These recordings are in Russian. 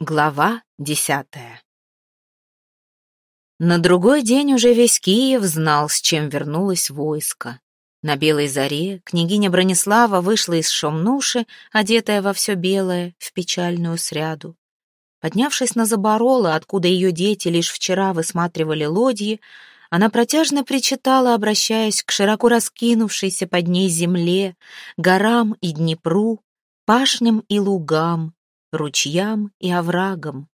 Глава десятая На другой день уже весь Киев знал, с чем вернулось войско. На белой заре княгиня Бронислава вышла из Шомнуши, одетая во все белое, в печальную сряду. Поднявшись на забороло, откуда ее дети лишь вчера высматривали лодьи, она протяжно причитала, обращаясь к широко раскинувшейся под ней земле, горам и Днепру, пашням и лугам, ручьям и оврагам.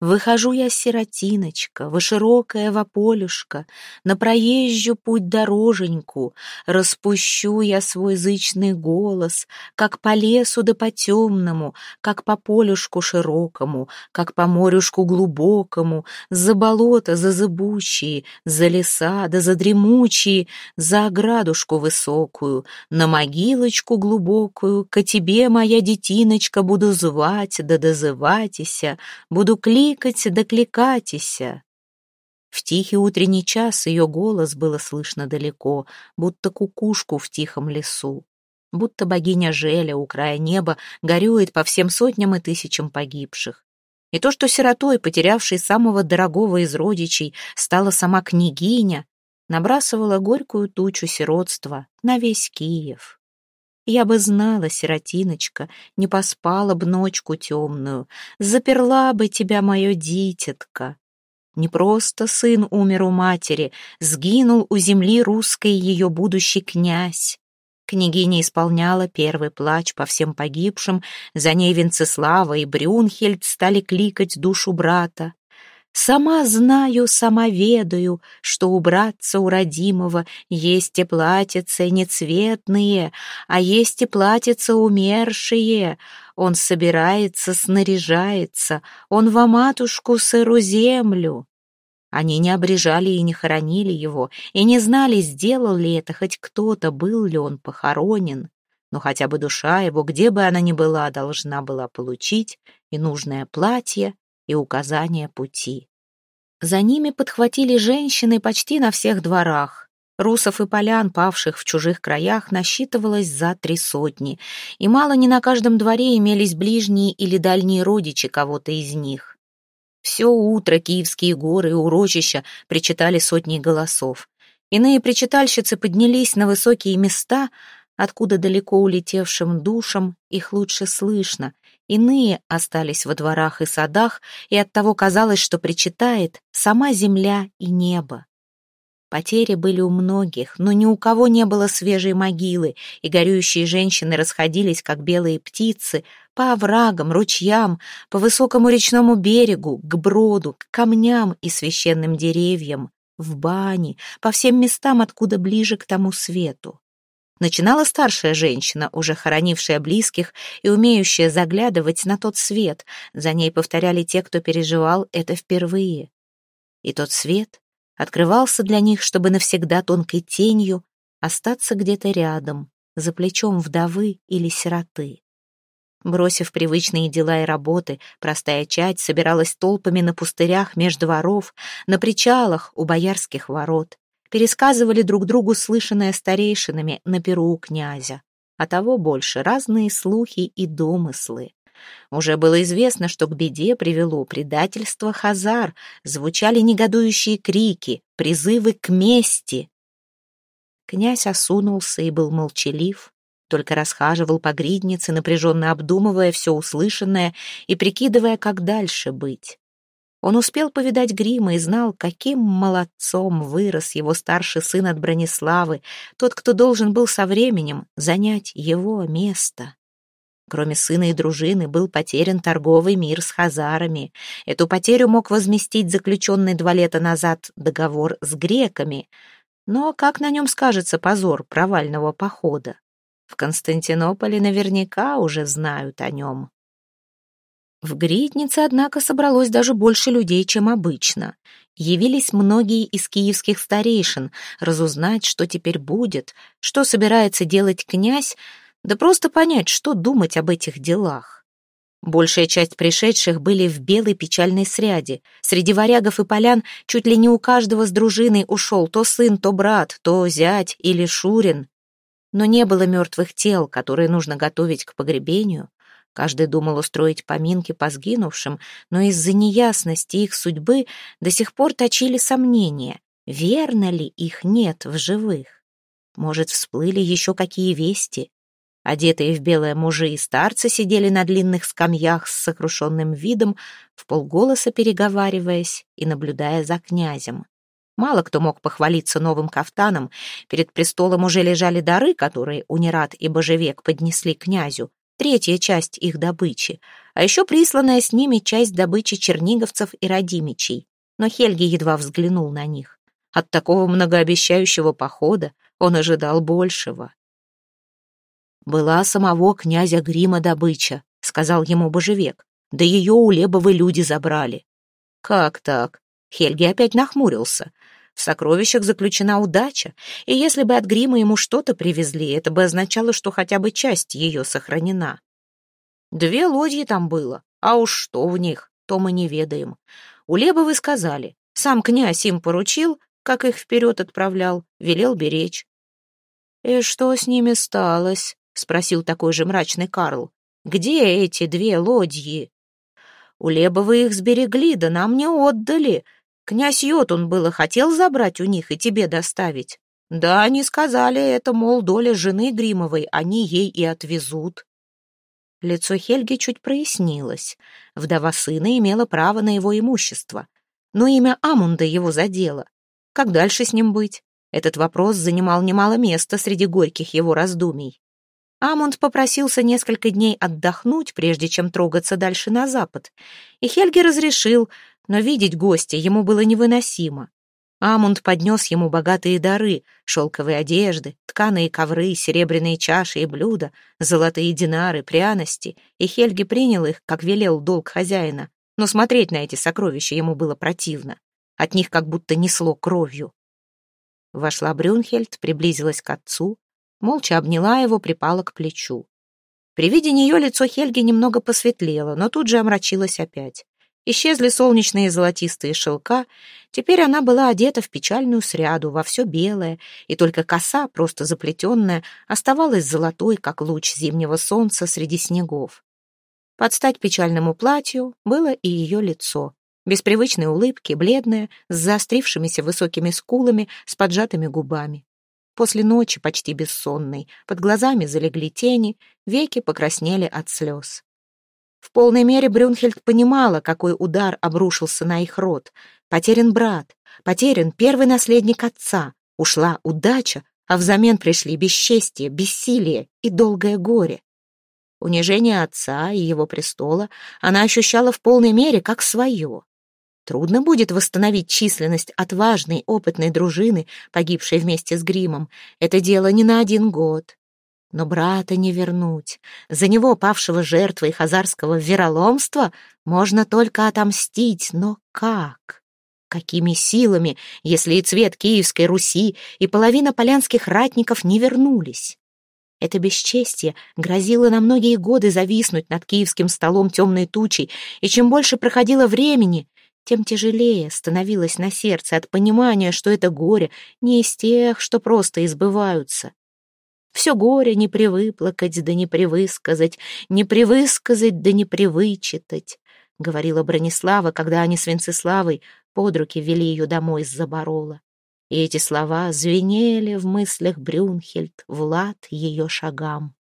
Выхожу я, сиротиночка, во широкое вополюшко, На проезжу путь дороженьку, Распущу я свой зычный голос, Как по лесу да по темному, Как по полюшку широкому, Как по морюшку глубокому, За болото, за зыбучие, За леса да за дремучие, За оградушку высокую, На могилочку глубокую, Ко тебе, моя детиночка, Буду звать да дозыватися, Буду кликать кликать да. В тихий утренний час ее голос было слышно далеко, будто кукушку в тихом лесу, будто богиня Желя у края неба горюет по всем сотням и тысячам погибших. И то, что сиротой, потерявшей самого дорогого из родичей, стала сама княгиня, набрасывала горькую тучу сиротства на весь Киев. Я бы знала, сиротиночка, не поспала б ночку темную, заперла бы тебя, мое дитятка. Не просто сын умер у матери, сгинул у земли русской ее будущий князь. Княгиня исполняла первый плач по всем погибшим, за ней Венцеслава и Брюнхельд стали кликать душу брата. Сама знаю, сама ведаю, что у братца у родимого есть и платьицы нецветные, а есть и платьица умершие. Он собирается, снаряжается, он во матушку сыру землю. Они не обрежали и не хоронили его, и не знали, сделал ли это хоть кто-то, был ли он похоронен. Но хотя бы душа его, где бы она ни была, должна была получить и нужное платье, и указания пути. За ними подхватили женщины почти на всех дворах. Русов и полян, павших в чужих краях, насчитывалось за три сотни, и мало не на каждом дворе имелись ближние или дальние родичи кого-то из них. Все утро киевские горы и урочища причитали сотни голосов. Иные причитальщицы поднялись на высокие места, откуда далеко улетевшим душам их лучше слышно, Иные остались во дворах и садах, и оттого казалось, что причитает сама земля и небо. Потери были у многих, но ни у кого не было свежей могилы, и горюющие женщины расходились, как белые птицы, по оврагам, ручьям, по высокому речному берегу, к броду, к камням и священным деревьям, в бане, по всем местам, откуда ближе к тому свету. Начинала старшая женщина, уже хоронившая близких и умеющая заглядывать на тот свет. За ней повторяли те, кто переживал это впервые. И тот свет открывался для них, чтобы навсегда тонкой тенью остаться где-то рядом, за плечом вдовы или сироты. Бросив привычные дела и работы, простая чать собиралась толпами на пустырях меж дворов, на причалах у боярских ворот пересказывали друг другу слышанное старейшинами на перу у князя, а того больше разные слухи и домыслы. Уже было известно, что к беде привело предательство Хазар, звучали негодующие крики, призывы к мести. Князь осунулся и был молчалив, только расхаживал по гриднице, напряженно обдумывая все услышанное и прикидывая, как дальше быть. Он успел повидать Грима и знал, каким молодцом вырос его старший сын от Брониславы, тот, кто должен был со временем занять его место. Кроме сына и дружины был потерян торговый мир с хазарами. Эту потерю мог возместить заключенный два лета назад договор с греками. Но как на нем скажется позор провального похода? В Константинополе наверняка уже знают о нем. В Гриднице, однако, собралось даже больше людей, чем обычно. Явились многие из киевских старейшин разузнать, что теперь будет, что собирается делать князь, да просто понять, что думать об этих делах. Большая часть пришедших были в белой печальной сряде. Среди варягов и полян чуть ли не у каждого с дружиной ушел то сын, то брат, то зять или шурин. Но не было мертвых тел, которые нужно готовить к погребению, Каждый думал устроить поминки по сгинувшим, но из-за неясности их судьбы до сих пор точили сомнения, верно ли их нет в живых. Может, всплыли еще какие вести? Одетые в белое мужи и старцы сидели на длинных скамьях с сокрушенным видом, в полголоса переговариваясь и наблюдая за князем. Мало кто мог похвалиться новым кафтаном. Перед престолом уже лежали дары, которые Унират и Божевек поднесли князю, третья часть их добычи, а еще присланная с ними часть добычи черниговцев и родимичей. Но Хельги едва взглянул на них. От такого многообещающего похода он ожидал большего. «Была самого князя Грима добыча», — сказал ему Божевек. «Да ее у Лебовы люди забрали». «Как так?» Хельги опять нахмурился. В сокровищах заключена удача, и если бы от грима ему что-то привезли, это бы означало, что хотя бы часть ее сохранена. Две лодьи там было, а уж что в них, то мы не ведаем. У Лебовы сказали, сам князь им поручил, как их вперед отправлял, велел беречь. «И что с ними сталось?» — спросил такой же мрачный Карл. «Где эти две лодьи?» «У Лебовы их сберегли, да нам не отдали. Князь Йотун было хотел забрать у них и тебе доставить. Да, они сказали, это, мол, доля жены Гримовой, они ей и отвезут. Лицо Хельги чуть прояснилось. Вдова сына имела право на его имущество. Но имя Амунда его задело. Как дальше с ним быть? Этот вопрос занимал немало места среди горьких его раздумий. Амунд попросился несколько дней отдохнуть, прежде чем трогаться дальше на запад, и Хельги разрешил, но видеть гостя ему было невыносимо. Амунд поднес ему богатые дары, шелковые одежды, тканые ковры, серебряные чаши и блюда, золотые динары, пряности, и Хельги принял их, как велел долг хозяина, но смотреть на эти сокровища ему было противно. От них как будто несло кровью. Вошла Брюнхельд, приблизилась к отцу, молча обняла его, припала к плечу. При виде нее лицо Хельги немного посветлело, но тут же омрачилось опять. Исчезли солнечные золотистые шелка, теперь она была одета в печальную сряду, во все белое, и только коса, просто заплетенная, оставалась золотой, как луч зимнего солнца среди снегов. Под стать печальному платью было и ее лицо, без привычной улыбки, бледное, с заострившимися высокими скулами, с поджатыми губами. После ночи почти бессонной, под глазами залегли тени, веки покраснели от слез. В полной мере Брюнхельд понимала, какой удар обрушился на их род. Потерян брат, потерян первый наследник отца, ушла удача, а взамен пришли бесчестие, бессилие и долгое горе. Унижение отца и его престола она ощущала в полной мере как свое. Трудно будет восстановить численность отважной, опытной дружины, погибшей вместе с Гримом. Это дело не на один год. Но брата не вернуть. За него, павшего жертвой хазарского вероломства, можно только отомстить. Но как? Какими силами, если и цвет Киевской Руси, и половина полянских ратников не вернулись? Это бесчестие грозило на многие годы зависнуть над киевским столом темной тучей, и чем больше проходило времени, тем тяжелее становилось на сердце от понимания, что это горе не из тех, что просто избываются. Все горе не привыплакать, да не привысказать, не привысказать, да не привычитать, говорила Бронислава, когда они с Венцеславой под руки вели ее домой из Заборола. И эти слова звенели в мыслях Брюнхельд, Влад ее шагам.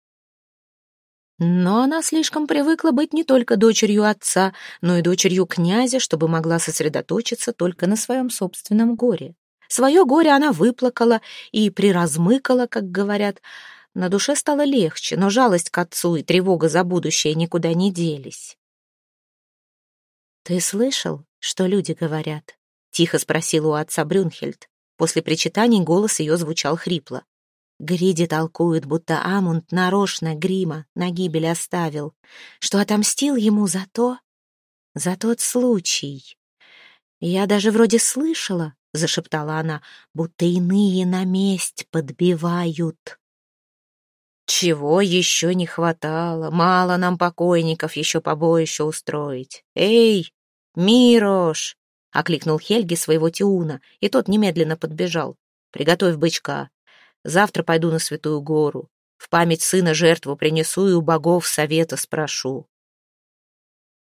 Но она слишком привыкла быть не только дочерью отца, но и дочерью князя, чтобы могла сосредоточиться только на своем собственном горе. Свое горе она выплакала и приразмыкала, как говорят. На душе стало легче, но жалость к отцу и тревога за будущее никуда не делись. «Ты слышал, что люди говорят?» — тихо спросила у отца Брюнхельд. После причитаний голос ее звучал хрипло. Гриди толкует, будто Амунд нарочно грима на гибель оставил, что отомстил ему за то, за тот случай. Я даже вроде слышала, — зашептала она, — будто иные на месть подбивают. Чего еще не хватало? Мало нам покойников еще побоище устроить. Эй, Мирош! — окликнул Хельги своего Тиуна, и тот немедленно подбежал. Приготовь бычка. Завтра пойду на Святую Гору. В память сына жертву принесу и у богов совета спрошу.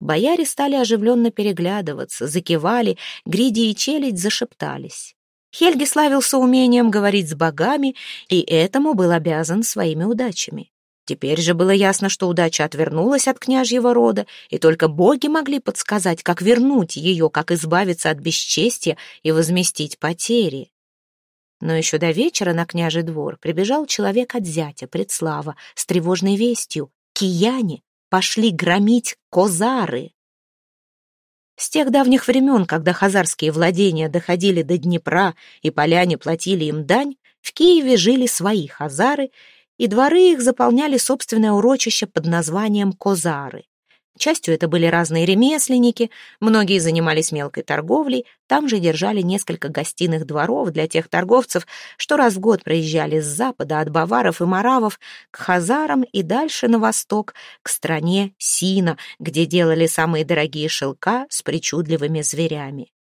Бояре стали оживленно переглядываться, закивали, Гриди и Челядь зашептались. Хельги славился умением говорить с богами, и этому был обязан своими удачами. Теперь же было ясно, что удача отвернулась от княжьего рода, и только боги могли подсказать, как вернуть ее, как избавиться от бесчестия и возместить потери. Но еще до вечера на княжий двор прибежал человек от зятя, предслава, с тревожной вестью. Кияне пошли громить козары. С тех давних времен, когда хазарские владения доходили до Днепра и поляне платили им дань, в Киеве жили свои хазары, и дворы их заполняли собственное урочище под названием Козары. Частью это были разные ремесленники, многие занимались мелкой торговлей, там же держали несколько гостиных дворов для тех торговцев, что раз в год проезжали с запада от баваров и маравов к хазарам и дальше на восток, к стране Сина, где делали самые дорогие шелка с причудливыми зверями.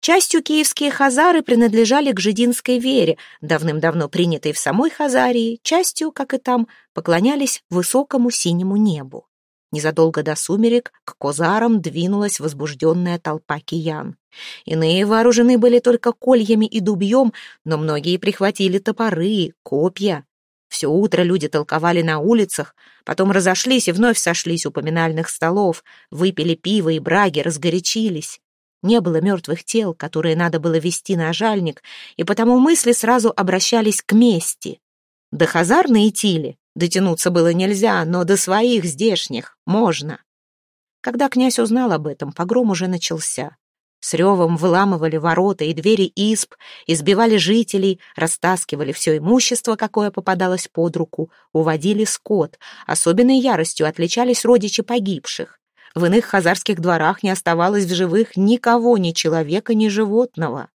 Частью киевские хазары принадлежали к жидинской вере, давным-давно принятой в самой Хазарии, частью, как и там, поклонялись высокому синему небу. Незадолго до сумерек к козарам двинулась возбужденная толпа киян. Иные вооружены были только кольями и дубьем, но многие прихватили топоры, копья. Все утро люди толковали на улицах, потом разошлись и вновь сошлись у поминальных столов, выпили пиво и браги, разгорячились. Не было мертвых тел, которые надо было вести на жальник, и потому мысли сразу обращались к мести. До Хазар на Итиле Дотянуться было нельзя, но до своих здешних можно. Когда князь узнал об этом, погром уже начался. С ревом выламывали ворота и двери исп, избивали жителей, растаскивали все имущество, какое попадалось под руку, уводили скот. Особенной яростью отличались родичи погибших. В иных хазарских дворах не оставалось в живых никого, ни человека, ни животного.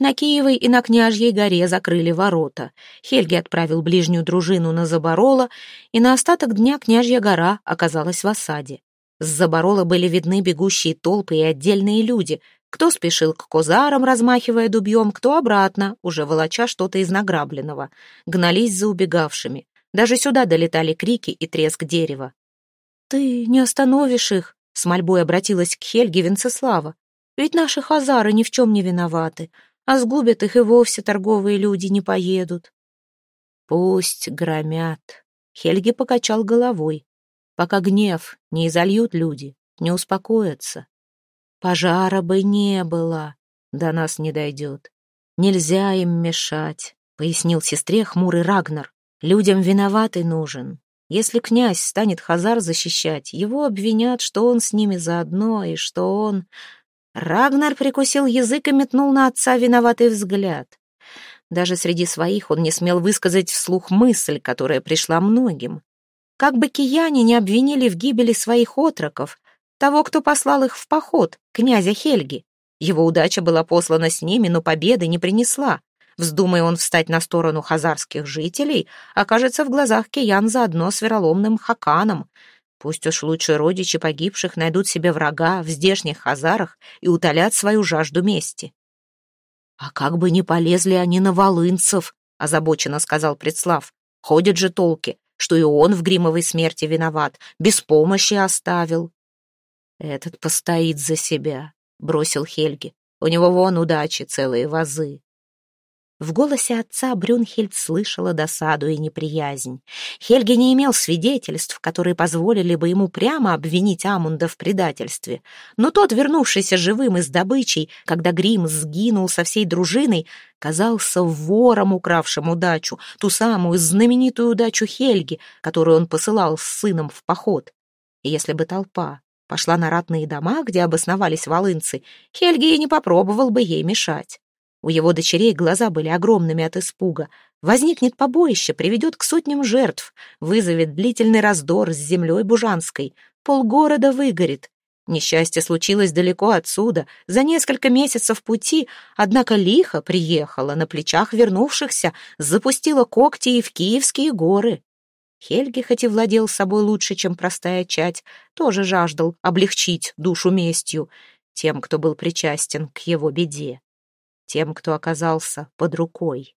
На Киевой и на Княжьей горе закрыли ворота. Хельги отправил ближнюю дружину на Заборола, и на остаток дня Княжья гора оказалась в осаде. С Заборола были видны бегущие толпы и отдельные люди. Кто спешил к козарам, размахивая дубьем, кто обратно, уже волоча что-то из награбленного. Гнались за убегавшими. Даже сюда долетали крики и треск дерева. «Ты не остановишь их?» — с мольбой обратилась к Хельге Венцеслава. «Ведь наши хазары ни в чем не виноваты а сгубят их и вовсе торговые люди не поедут. Пусть громят. Хельги покачал головой. Пока гнев не изольют люди, не успокоятся. Пожара бы не было, до нас не дойдет. Нельзя им мешать, пояснил сестре хмурый Рагнар. Людям виноватый нужен. Если князь станет Хазар защищать, его обвинят, что он с ними заодно и что он... Рагнар прикусил язык и метнул на отца виноватый взгляд. Даже среди своих он не смел высказать вслух мысль, которая пришла многим. Как бы кияне не обвинили в гибели своих отроков, того, кто послал их в поход, князя Хельги. Его удача была послана с ними, но победы не принесла. Вздумая он встать на сторону хазарских жителей, окажется в глазах киян заодно с вероломным Хаканом — Пусть уж лучше родичи погибших найдут себе врага в здешних хазарах и утолят свою жажду мести. «А как бы не полезли они на волынцев», — озабоченно сказал Предслав. «Ходят же толки, что и он в гримовой смерти виноват, без помощи оставил». «Этот постоит за себя», — бросил Хельги. «У него вон удачи целые вазы». В голосе отца Брюнхельд слышала досаду и неприязнь. Хельги не имел свидетельств, которые позволили бы ему прямо обвинить Амунда в предательстве. Но тот, вернувшийся живым из добычей, когда Грим сгинул со всей дружиной, казался вором, укравшим удачу, ту самую знаменитую удачу Хельги, которую он посылал с сыном в поход. И если бы толпа пошла на ратные дома, где обосновались волынцы, Хельги и не попробовал бы ей мешать. У его дочерей глаза были огромными от испуга. Возникнет побоище, приведет к сотням жертв, вызовет длительный раздор с землей Бужанской. Полгорода выгорит. Несчастье случилось далеко отсюда, за несколько месяцев пути, однако лихо приехала на плечах вернувшихся, запустила когти и в Киевские горы. Хельги, хоть и владел собой лучше, чем простая чать, тоже жаждал облегчить душу местью тем, кто был причастен к его беде тем, кто оказался под рукой.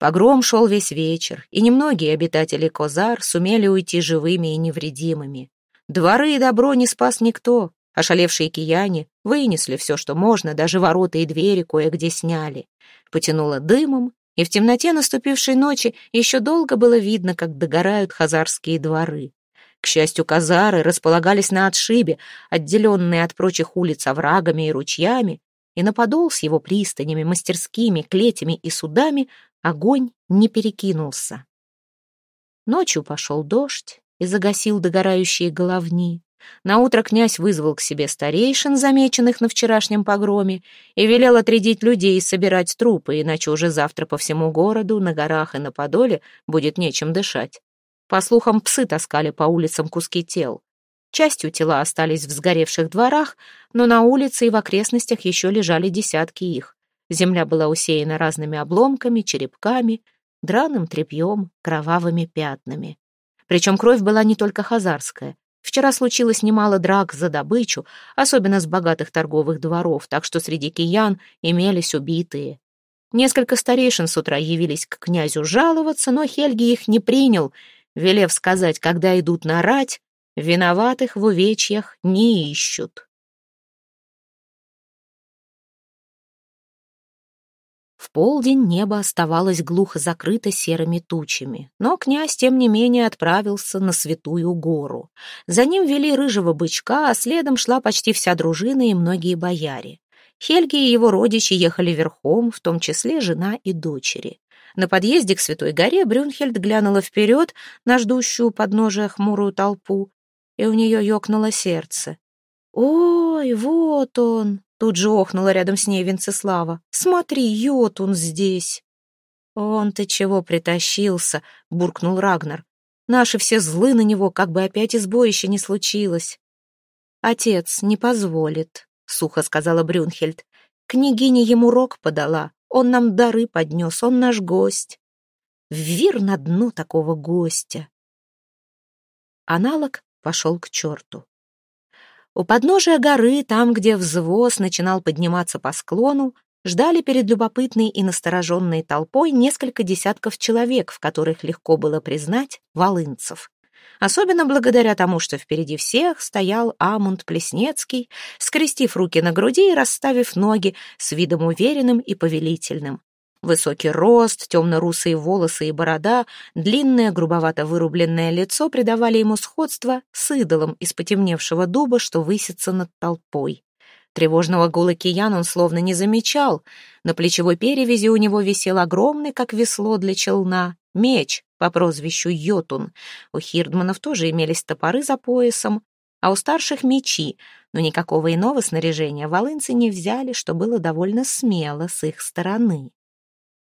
Погром шел весь вечер, и немногие обитатели Козар сумели уйти живыми и невредимыми. Дворы и добро не спас никто. Ошалевшие кияне вынесли все, что можно, даже ворота и двери кое-где сняли. Потянуло дымом, и в темноте наступившей ночи еще долго было видно, как догорают хазарские дворы. К счастью, казары располагались на отшибе, отделенные от прочих улиц оврагами и ручьями, и на подол с его пристанями, мастерскими, клетями и судами огонь не перекинулся. Ночью пошел дождь и загасил догорающие головни. Наутро князь вызвал к себе старейшин, замеченных на вчерашнем погроме, и велел отрядить людей и собирать трупы, иначе уже завтра по всему городу, на горах и на Подоле будет нечем дышать. По слухам, псы таскали по улицам куски тел. Частью тела остались в сгоревших дворах, но на улице и в окрестностях еще лежали десятки их. Земля была усеяна разными обломками, черепками, драным тряпьем, кровавыми пятнами. Причем кровь была не только хазарская. Вчера случилось немало драк за добычу, особенно с богатых торговых дворов, так что среди киян имелись убитые. Несколько старейшин с утра явились к князю жаловаться, но Хельги их не принял, велев сказать, когда идут на рать, Виноватых в увечьях не ищут. В полдень небо оставалось глухо закрыто серыми тучами, но князь, тем не менее, отправился на Святую гору. За ним вели рыжего бычка, а следом шла почти вся дружина и многие бояре. Хельги и его родичи ехали верхом, в том числе жена и дочери. На подъезде к Святой горе Брюнхельд глянула вперед на ждущую подножия хмурую толпу и у нее ёкнуло сердце. «Ой, вот он!» — тут же охнула рядом с ней Венцеслава. «Смотри, здесь!» «Он ты чего притащился?» — буркнул Рагнар. «Наши все злы на него, как бы опять избоище не случилось». «Отец не позволит», — сухо сказала Брюнхельд. «Княгиня ему рог подала, он нам дары поднес, он наш гость». Ввир на дно такого гостя. Аналог пошел к черту. У подножия горы, там, где взвоз начинал подниматься по склону, ждали перед любопытной и настороженной толпой несколько десятков человек, в которых легко было признать волынцев. Особенно благодаря тому, что впереди всех стоял Амунд Плеснецкий, скрестив руки на груди и расставив ноги с видом уверенным и повелительным. Высокий рост, темно-русые волосы и борода, длинное, грубовато вырубленное лицо придавали ему сходство с идолом из потемневшего дуба, что высится над толпой. Тревожного гула киян он словно не замечал. На плечевой перевязи у него висел огромный, как весло для челна, меч по прозвищу Йотун. У хирдманов тоже имелись топоры за поясом, а у старших мечи, но никакого иного снаряжения волынцы не взяли, что было довольно смело с их стороны.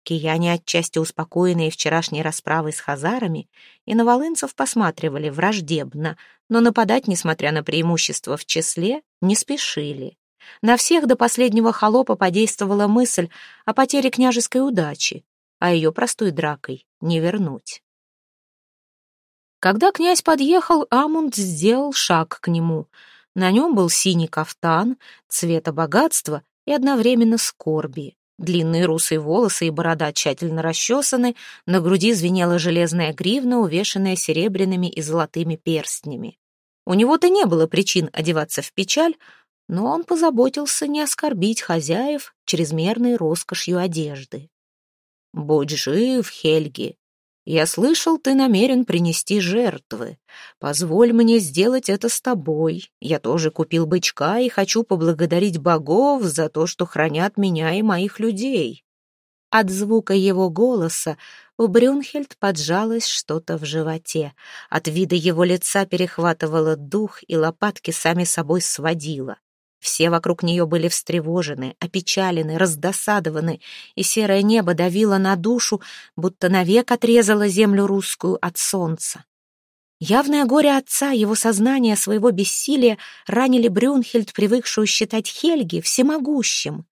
Кияне, отчасти успокоенные вчерашней расправой с хазарами, и на волынцев посматривали враждебно, но нападать, несмотря на преимущество в числе, не спешили. На всех до последнего холопа подействовала мысль о потере княжеской удачи, а ее простой дракой не вернуть. Когда князь подъехал, Амунд сделал шаг к нему. На нем был синий кафтан, цвета богатства и одновременно скорби. Длинные русые волосы и борода тщательно расчесаны, на груди звенела железная гривна, увешанная серебряными и золотыми перстнями. У него-то не было причин одеваться в печаль, но он позаботился не оскорбить хозяев чрезмерной роскошью одежды. «Будь жив, Хельги!» Я слышал, ты намерен принести жертвы. Позволь мне сделать это с тобой. Я тоже купил бычка и хочу поблагодарить богов за то, что хранят меня и моих людей». От звука его голоса у Брюнхельд поджалось что-то в животе. От вида его лица перехватывало дух, и лопатки сами собой сводило. Все вокруг нее были встревожены, опечалены, раздосадованы, и серое небо давило на душу, будто навек отрезало землю русскую от солнца. Явное горе отца, его сознание своего бессилия ранили Брюнхельд, привыкшую считать Хельги всемогущим.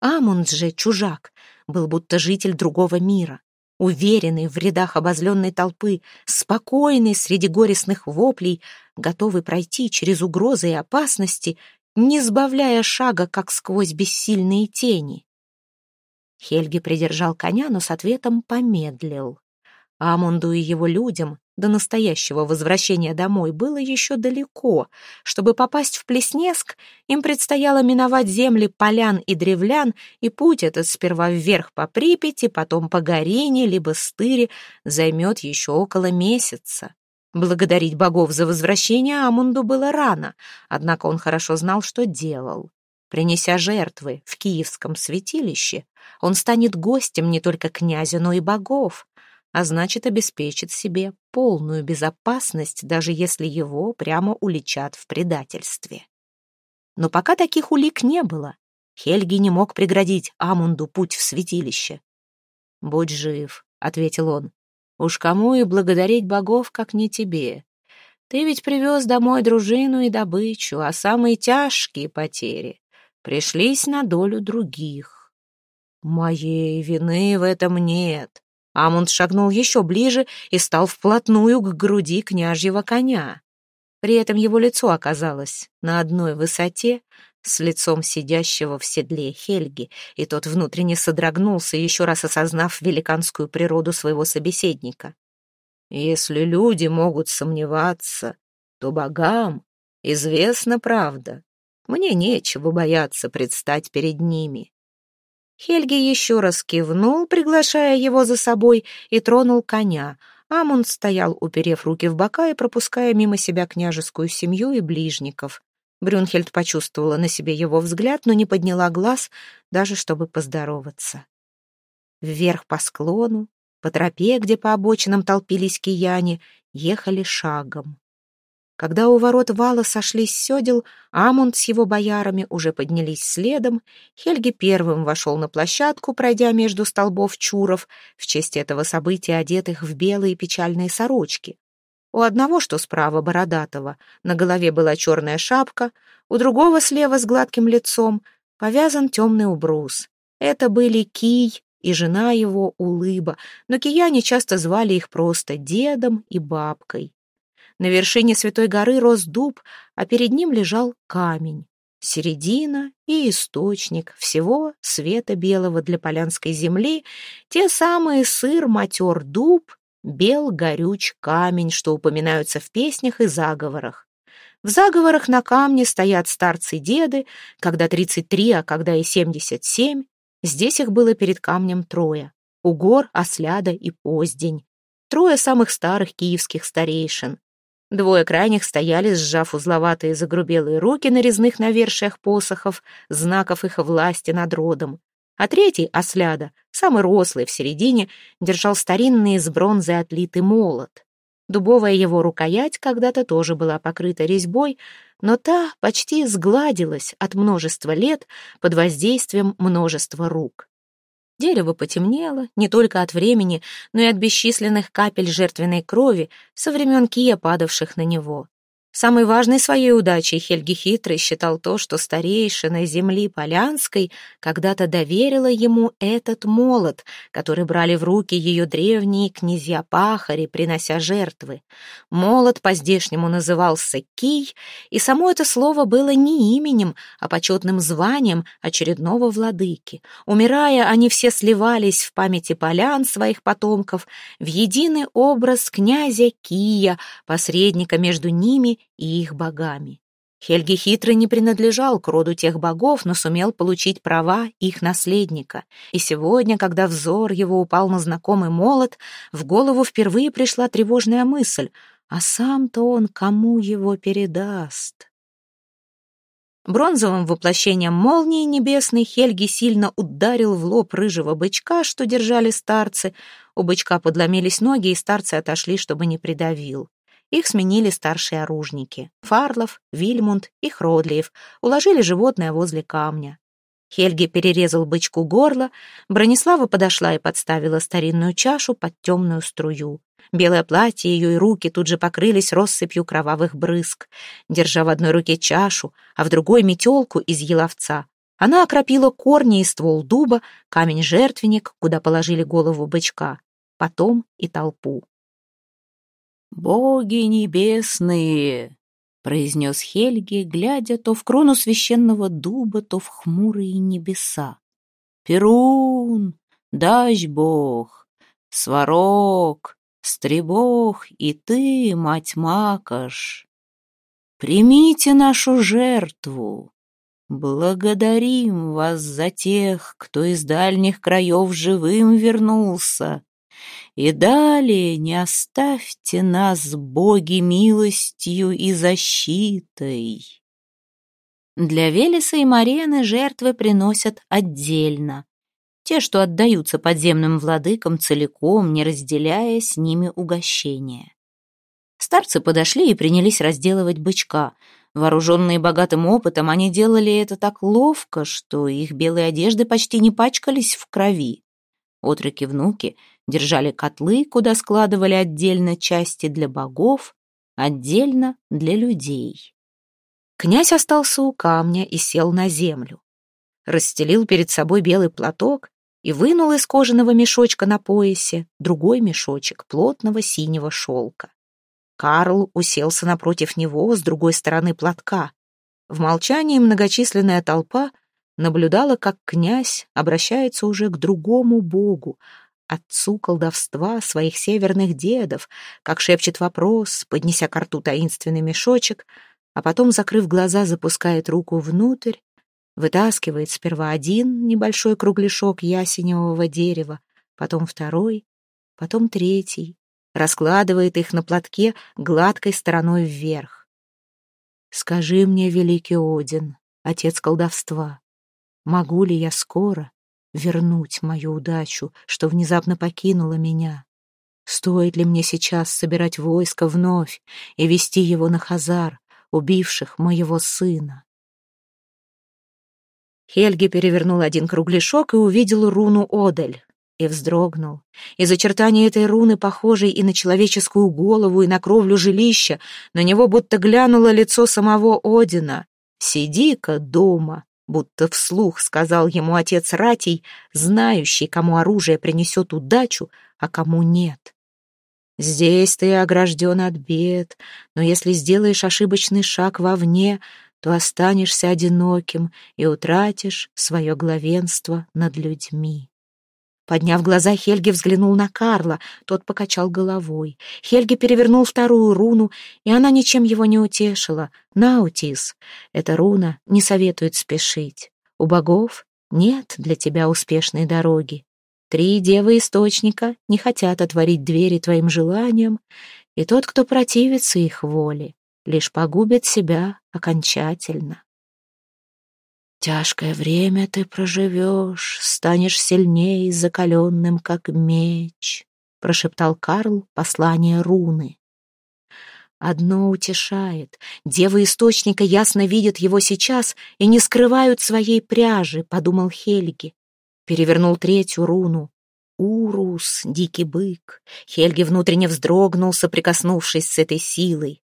Амунд же, чужак, был будто житель другого мира, уверенный в рядах обозленной толпы, спокойный среди горестных воплей, готовый пройти через угрозы и опасности — не сбавляя шага, как сквозь бессильные тени. Хельги придержал коня, но с ответом помедлил. Амунду и его людям до настоящего возвращения домой было еще далеко. Чтобы попасть в Плеснеск, им предстояло миновать земли полян и древлян, и путь этот сперва вверх по Припяти, потом по Горине, либо Стыре, займет еще около месяца. Благодарить богов за возвращение Амунду было рано, однако он хорошо знал, что делал. Принеся жертвы в Киевском святилище, он станет гостем не только князя, но и богов, а значит, обеспечит себе полную безопасность, даже если его прямо уличат в предательстве. Но пока таких улик не было, Хельги не мог преградить Амунду путь в святилище. «Будь жив», — ответил он. «Уж кому и благодарить богов, как не тебе. Ты ведь привез домой дружину и добычу, а самые тяжкие потери пришлись на долю других. Моей вины в этом нет. Амунд шагнул еще ближе и стал вплотную к груди княжьего коня. При этом его лицо оказалось на одной высоте с лицом сидящего в седле Хельги, и тот внутренне содрогнулся, еще раз осознав великанскую природу своего собеседника. «Если люди могут сомневаться, то богам известна правда. Мне нечего бояться предстать перед ними. Хельги еще раз кивнул, приглашая его за собой, и тронул коня. Амунд стоял, уперев руки в бока и пропуская мимо себя княжескую семью и ближников. Брюнхельд почувствовала на себе его взгляд, но не подняла глаз, даже чтобы поздороваться. Вверх по склону, по тропе, где по обочинам толпились кияне, ехали шагом. Когда у ворот вала сошлись седел, Амунд с его боярами уже поднялись следом. Хельги первым вошел на площадку, пройдя между столбов чуров, в честь этого события одетых в белые печальные сорочки. У одного, что справа бородатого, на голове была черная шапка, у другого слева с гладким лицом повязан темный убрус. Это были Кий и жена его Улыба, но кияне часто звали их просто дедом и бабкой. На вершине Святой горы рос дуб, а перед ним лежал камень. Середина и источник всего света белого для полянской земли, те самые сыр, матер, дуб, бел, горюч, камень, что упоминаются в песнях и заговорах. В заговорах на камне стоят старцы-деды, когда 33, а когда и 77. Здесь их было перед камнем трое. Угор, Осляда и Поздень. Трое самых старых киевских старейшин. Двое крайних стояли, сжав узловатые загрубелые руки на резных навершиях посохов, знаков их власти над родом. А третий, осляда, самый рослый в середине, держал старинный из бронзы отлитый молот. Дубовая его рукоять когда-то тоже была покрыта резьбой, но та почти сгладилась от множества лет под воздействием множества рук. Дерево потемнело не только от времени, но и от бесчисленных капель жертвенной крови со времен Кия, падавших на него. Самой важной своей удачей Хельги Хитрый считал то, что старейшина земли Полянской когда-то доверила ему этот молот, который брали в руки ее древние князья-пахари, принося жертвы. Молот по-здешнему назывался Кий, и само это слово было не именем, а почетным званием очередного владыки. Умирая, они все сливались в памяти полян своих потомков в единый образ князя Кия, посредника между ними и их богами. Хельги Хитрый не принадлежал к роду тех богов, но сумел получить права их наследника. И сегодня, когда взор его упал на знакомый молот, в голову впервые пришла тревожная мысль, а сам-то он кому его передаст? Бронзовым воплощением молнии небесной Хельги сильно ударил в лоб рыжего бычка, что держали старцы. У бычка подломились ноги, и старцы отошли, чтобы не придавил. Их сменили старшие оружники — Фарлов, Вильмунд и Хродлиев, уложили животное возле камня. Хельги перерезал бычку горло, Бронислава подошла и подставила старинную чашу под темную струю. Белое платье ее и руки тут же покрылись россыпью кровавых брызг. Держа в одной руке чашу, а в другой метелку из еловца, она окропила корни и ствол дуба, камень-жертвенник, куда положили голову бычка, потом и толпу. «Боги небесные!» — произнес Хельги, глядя то в крону священного дуба, то в хмурые небеса. Перун, дач бог, сварог, стребог и ты, мать Макаш. Примите нашу жертву. Благодарим вас за тех, кто из дальних краев живым вернулся. И далее не оставьте нас, боги, милостью и защитой. Для Велеса и Марены жертвы приносят отдельно. Те, что отдаются подземным владыкам целиком, не разделяя с ними угощения. Старцы подошли и принялись разделывать бычка. Вооруженные богатым опытом, они делали это так ловко, что их белые одежды почти не пачкались в крови. Отроки-внуки держали котлы, куда складывали отдельно части для богов, отдельно для людей. Князь остался у камня и сел на землю. Расстелил перед собой белый платок и вынул из кожаного мешочка на поясе другой мешочек плотного синего шелка. Карл уселся напротив него с другой стороны платка. В молчании многочисленная толпа наблюдала, как князь обращается уже к другому богу, отцу колдовства своих северных дедов, как шепчет вопрос, поднеся к рту таинственный мешочек — а потом, закрыв глаза, запускает руку внутрь, вытаскивает сперва один небольшой кругляшок ясеневого дерева, потом второй, потом третий, раскладывает их на платке гладкой стороной вверх. «Скажи мне, великий Один, отец колдовства, могу ли я скоро вернуть мою удачу, что внезапно покинула меня?» Стоит ли мне сейчас собирать войско вновь и вести его на Хазар, убивших моего сына. Хельги перевернул один кругляшок и увидел руну Одель. И вздрогнул. Из очертания этой руны, похожей и на человеческую голову, и на кровлю жилища, на него будто глянуло лицо самого Одина. «Сиди-ка дома», будто вслух сказал ему отец Ратий, знающий, кому оружие принесет удачу, а кому нет. Здесь ты огражден от бед, но если сделаешь ошибочный шаг вовне, то останешься одиноким и утратишь свое главенство над людьми. Подняв глаза, Хельги взглянул на Карла, тот покачал головой. Хельги перевернул вторую руну, и она ничем его не утешила. Наутис. Эта руна не советует спешить. У богов нет для тебя успешной дороги. Три девы источника не хотят отворить двери твоим желаниям, и тот, кто противится их воле, лишь погубит себя окончательно. Тяжкое время ты проживешь, станешь сильнее и закаленным, как меч, прошептал Карл послание руны. Одно утешает. Девы Источника ясно видят его сейчас и не скрывают своей пряжи, подумал Хельги перевернул третью руну. Урус, дикий бык. Хельги внутренне вздрогнул, соприкоснувшись с этой силой.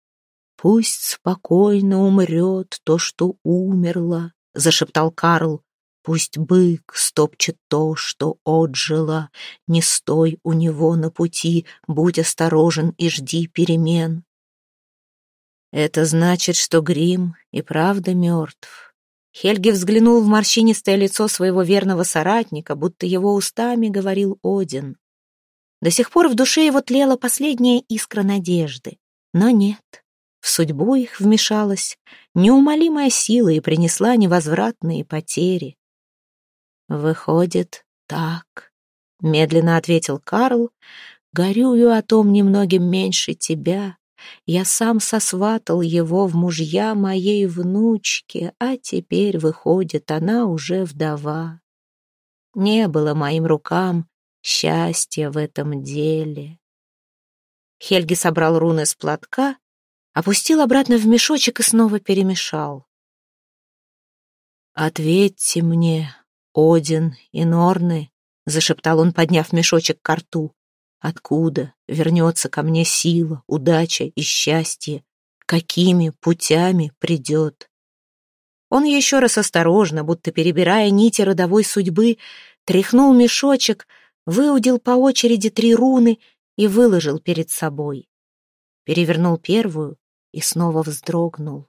«Пусть спокойно умрет то, что умерло», — зашептал Карл. «Пусть бык стопчет то, что отжило. Не стой у него на пути, будь осторожен и жди перемен». Это значит, что Грим и правда мертв. Хельги взглянул в морщинистое лицо своего верного соратника, будто его устами говорил Один. До сих пор в душе его тлела последняя искра надежды. Но нет, в судьбу их вмешалась неумолимая сила и принесла невозвратные потери. «Выходит, так», — медленно ответил Карл, — «горюю о том немногим меньше тебя, я сам сосватал его в мужья моей внучки, а теперь, выходит, она уже вдова. Не было моим рукам счастья в этом деле. Хельги собрал руны с платка, опустил обратно в мешочек и снова перемешал. «Ответьте мне, Один и Норны», — зашептал он, подняв мешочек к рту. Откуда вернется ко мне сила, удача и счастье? Какими путями придет? Он еще раз осторожно, будто перебирая нити родовой судьбы, тряхнул мешочек, выудил по очереди три руны и выложил перед собой. Перевернул первую и снова вздрогнул.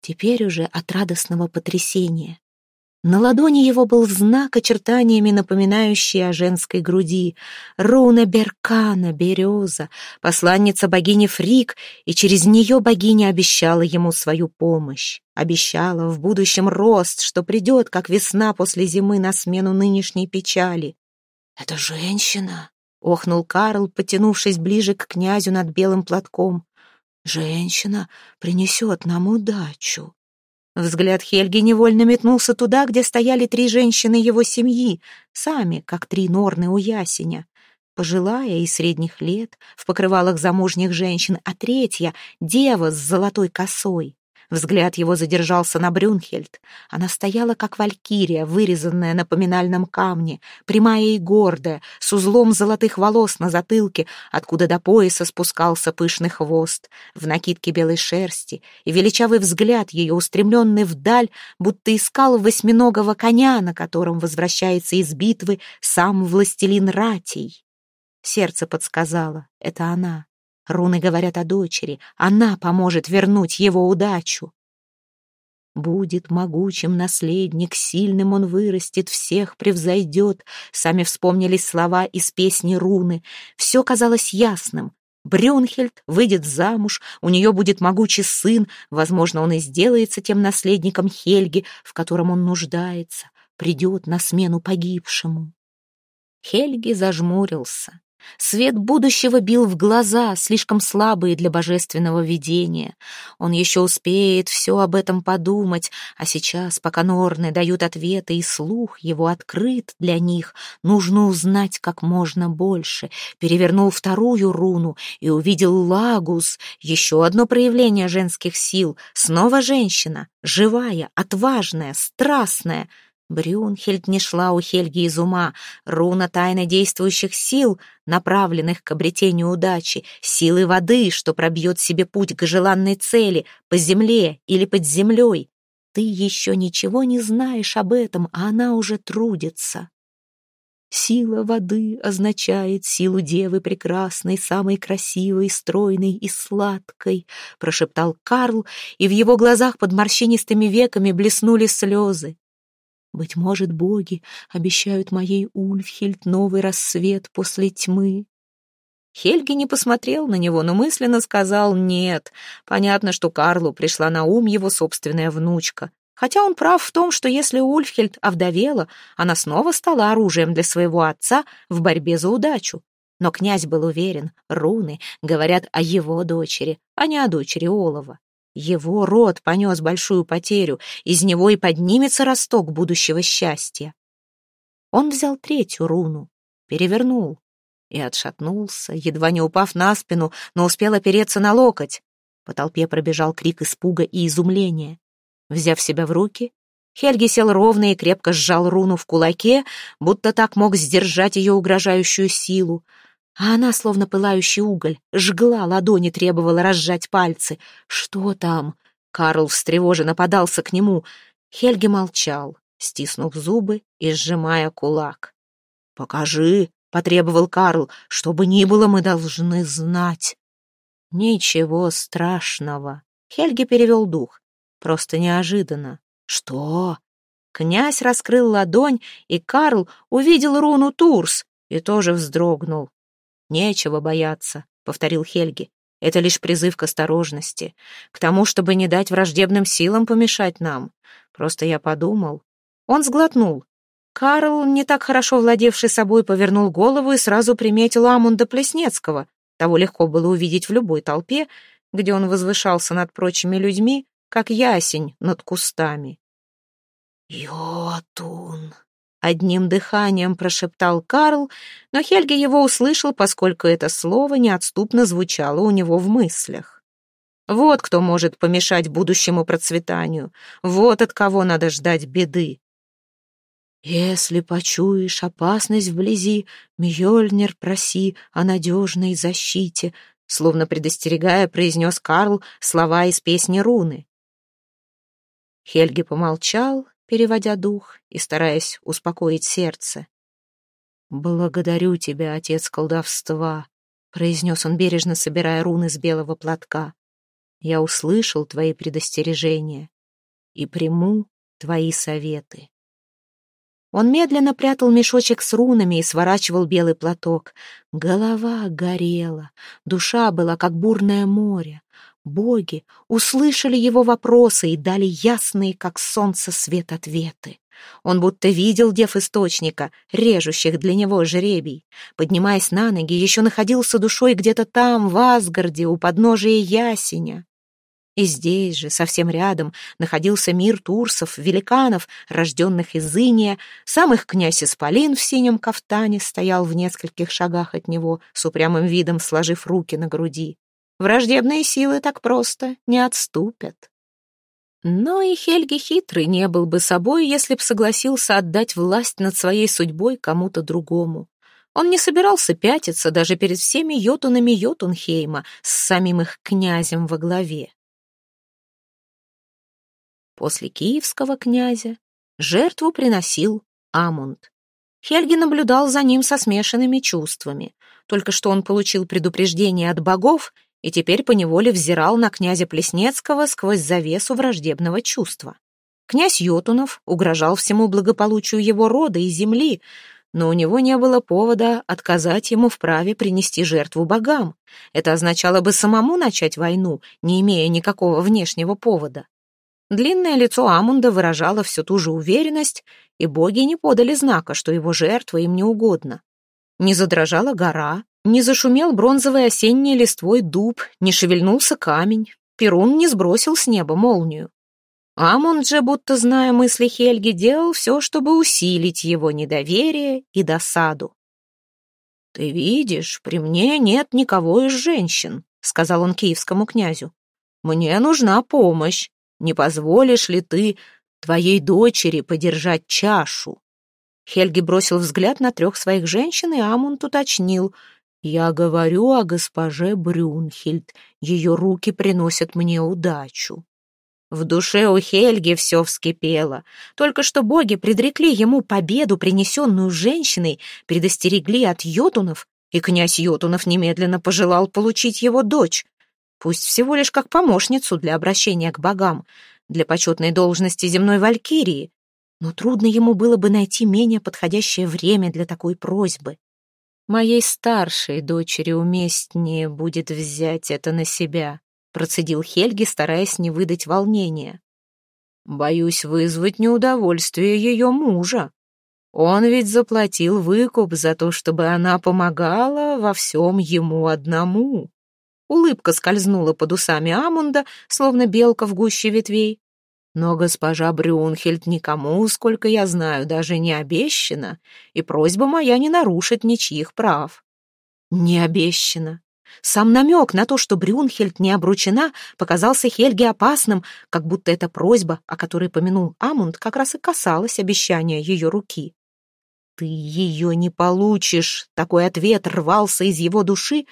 Теперь уже от радостного потрясения. На ладони его был знак, очертаниями напоминающий о женской груди. Руна Беркана, береза, посланница богини Фрик, и через нее богиня обещала ему свою помощь. Обещала в будущем рост, что придет, как весна после зимы, на смену нынешней печали. «Это женщина!» — охнул Карл, потянувшись ближе к князю над белым платком. «Женщина принесет нам удачу!» Взгляд Хельги невольно метнулся туда, где стояли три женщины его семьи, сами, как три норны у ясеня. Пожилая и средних лет, в покрывалах замужних женщин, а третья — дева с золотой косой. Взгляд его задержался на Брюнхельд. Она стояла, как валькирия, вырезанная на поминальном камне, прямая и гордая, с узлом золотых волос на затылке, откуда до пояса спускался пышный хвост, в накидке белой шерсти, и величавый взгляд ее, устремленный вдаль, будто искал восьминогого коня, на котором возвращается из битвы сам властелин ратей. Сердце подсказало — это она. Руны говорят о дочери. Она поможет вернуть его удачу. Будет могучим наследник, сильным он вырастет, всех превзойдет. Сами вспомнились слова из песни руны. Все казалось ясным. Брюнхельд выйдет замуж, у нее будет могучий сын, возможно, он и сделается тем наследником Хельги, в котором он нуждается, придет на смену погибшему. Хельги зажмурился. Свет будущего бил в глаза, слишком слабые для божественного видения. Он еще успеет все об этом подумать, а сейчас, пока Норны дают ответы и слух его открыт для них, нужно узнать как можно больше. Перевернул вторую руну и увидел Лагус, еще одно проявление женских сил. Снова женщина, живая, отважная, страстная — Брюнхельд не шла у Хельги из ума. Руна тайно действующих сил, направленных к обретению удачи, силы воды, что пробьет себе путь к желанной цели, по земле или под землей. Ты еще ничего не знаешь об этом, а она уже трудится. Сила воды означает силу девы прекрасной, самой красивой, стройной и сладкой, прошептал Карл, и в его глазах под морщинистыми веками блеснули слезы. Быть может, боги обещают моей Ульфхельд новый рассвет после тьмы. Хельги не посмотрел на него, но мысленно сказал «нет». Понятно, что Карлу пришла на ум его собственная внучка. Хотя он прав в том, что если Ульфхельд овдовела, она снова стала оружием для своего отца в борьбе за удачу. Но князь был уверен, руны говорят о его дочери, а не о дочери Олова. Его род понес большую потерю, из него и поднимется росток будущего счастья. Он взял третью руну, перевернул и отшатнулся, едва не упав на спину, но успел опереться на локоть. По толпе пробежал крик испуга и изумления. Взяв себя в руки, Хельги сел ровно и крепко сжал руну в кулаке, будто так мог сдержать ее угрожающую силу а она, словно пылающий уголь, жгла ладони, требовала разжать пальцы. «Что там?» Карл встревоженно подался к нему. Хельги молчал, стиснув зубы и сжимая кулак. «Покажи», — потребовал Карл, — «что бы ни было, мы должны знать». «Ничего страшного». Хельги перевел дух. Просто неожиданно. «Что?» Князь раскрыл ладонь, и Карл увидел руну Турс и тоже вздрогнул. «Нечего бояться», — повторил Хельги. «Это лишь призыв к осторожности, к тому, чтобы не дать враждебным силам помешать нам. Просто я подумал». Он сглотнул. Карл, не так хорошо владевший собой, повернул голову и сразу приметил Амунда Плеснецкого. Того легко было увидеть в любой толпе, где он возвышался над прочими людьми, как ясень над кустами. «Йотун!» Одним дыханием прошептал Карл, но Хельги его услышал, поскольку это слово неотступно звучало у него в мыслях. Вот кто может помешать будущему процветанию, вот от кого надо ждать беды. Если почуешь опасность вблизи, Мьёльнир проси о надежной защите, словно предостерегая, произнес Карл слова из песни руны. Хельги помолчал переводя дух и стараясь успокоить сердце. «Благодарю тебя, отец колдовства», — произнес он, бережно собирая руны с белого платка. «Я услышал твои предостережения и приму твои советы». Он медленно прятал мешочек с рунами и сворачивал белый платок. Голова горела, душа была как бурное море. Боги услышали его вопросы и дали ясные, как солнце, свет ответы. Он будто видел дев источника, режущих для него жребий. Поднимаясь на ноги, еще находился душой где-то там, в Асгарде, у подножия ясеня. И здесь же, совсем рядом, находился мир турсов, великанов, рожденных из иния. Сам князь Исполин в синем кафтане стоял в нескольких шагах от него, с упрямым видом сложив руки на груди. Враждебные силы так просто не отступят. Но и Хельги хитрый не был бы собой, если б согласился отдать власть над своей судьбой кому-то другому. Он не собирался пятиться даже перед всеми йотунами Йотунхейма с самим их князем во главе. После киевского князя жертву приносил Амунд. Хельги наблюдал за ним со смешанными чувствами. Только что он получил предупреждение от богов и теперь поневоле взирал на князя Плеснецкого сквозь завесу враждебного чувства. Князь Йотунов угрожал всему благополучию его рода и земли, но у него не было повода отказать ему в праве принести жертву богам. Это означало бы самому начать войну, не имея никакого внешнего повода. Длинное лицо Амунда выражало всю ту же уверенность, и боги не подали знака, что его жертва им не угодна. Не задрожала гора, не зашумел бронзовый осенний листвой дуб, не шевельнулся камень, Перун не сбросил с неба молнию. Амунд же, будто зная мысли Хельги, делал все, чтобы усилить его недоверие и досаду. «Ты видишь, при мне нет никого из женщин», — сказал он киевскому князю. «Мне нужна помощь. Не позволишь ли ты твоей дочери подержать чашу?» Хельги бросил взгляд на трех своих женщин, и Амунд уточнил — я говорю о госпоже Брюнхельд. Ее руки приносят мне удачу. В душе у Хельги все вскипело. Только что боги предрекли ему победу, принесенную женщиной, предостерегли от йотунов, и князь Йотунов немедленно пожелал получить его дочь. Пусть всего лишь как помощницу для обращения к богам, для почетной должности земной валькирии. Но трудно ему было бы найти менее подходящее время для такой просьбы. Моей старшей дочери уместнее будет взять это на себя, процедил Хельги, стараясь не выдать волнения. Боюсь вызвать неудовольствие ее мужа. Он ведь заплатил выкуп за то, чтобы она помогала во всем ему одному. Улыбка скользнула под усами Амунда, словно белка в гуще ветвей. Но госпожа Брюнхельд никому, сколько я знаю, даже не обещана, и просьба моя не нарушит ничьих прав. Не обещана. Сам намек на то, что Брюнхельд не обручена, показался Хельге опасным, как будто эта просьба, о которой помянул Амунд, как раз и касалась обещания ее руки. «Ты ее не получишь!» Такой ответ рвался из его души,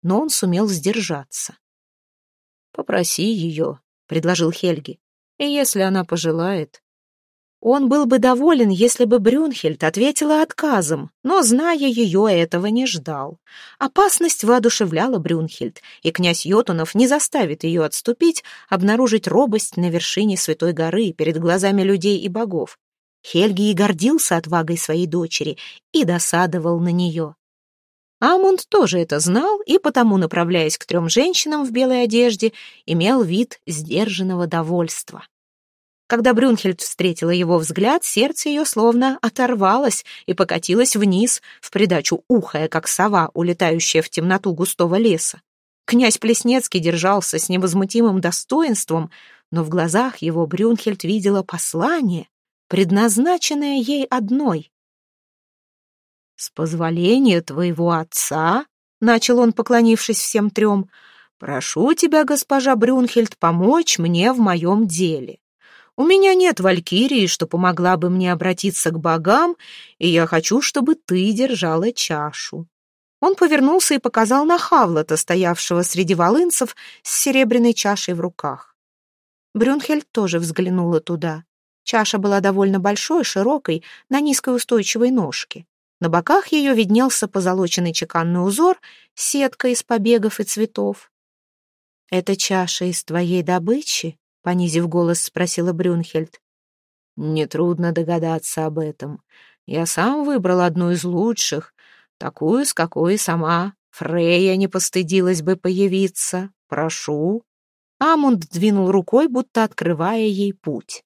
но он сумел сдержаться. «Попроси ее», — предложил Хельги и если она пожелает. Он был бы доволен, если бы Брюнхельд ответила отказом, но, зная ее, этого не ждал. Опасность воодушевляла Брюнхельд, и князь Йотунов не заставит ее отступить, обнаружить робость на вершине Святой горы перед глазами людей и богов. Хельги и гордился отвагой своей дочери и досадовал на нее. Амунд тоже это знал и потому, направляясь к трем женщинам в белой одежде, имел вид сдержанного довольства. Когда Брюнхельд встретила его взгляд, сердце ее словно оторвалось и покатилось вниз, в придачу ухая, как сова, улетающая в темноту густого леса. Князь Плеснецкий держался с невозмутимым достоинством, но в глазах его Брюнхельд видела послание, предназначенное ей одной. «С позволения твоего отца», — начал он, поклонившись всем трем, — «прошу тебя, госпожа Брюнхельд, помочь мне в моем деле. У меня нет валькирии, что помогла бы мне обратиться к богам, и я хочу, чтобы ты держала чашу». Он повернулся и показал на Хавлота, стоявшего среди волынцев с серебряной чашей в руках. Брюнхельд тоже взглянула туда. Чаша была довольно большой, широкой, на низкой устойчивой ножке. На боках ее виднелся позолоченный чеканный узор, сетка из побегов и цветов. «Это чаша из твоей добычи?» — понизив голос, спросила Брюнхельд. «Нетрудно догадаться об этом. Я сам выбрал одну из лучших, такую, с какой сама Фрейя не постыдилась бы появиться. Прошу». Амунд двинул рукой, будто открывая ей путь.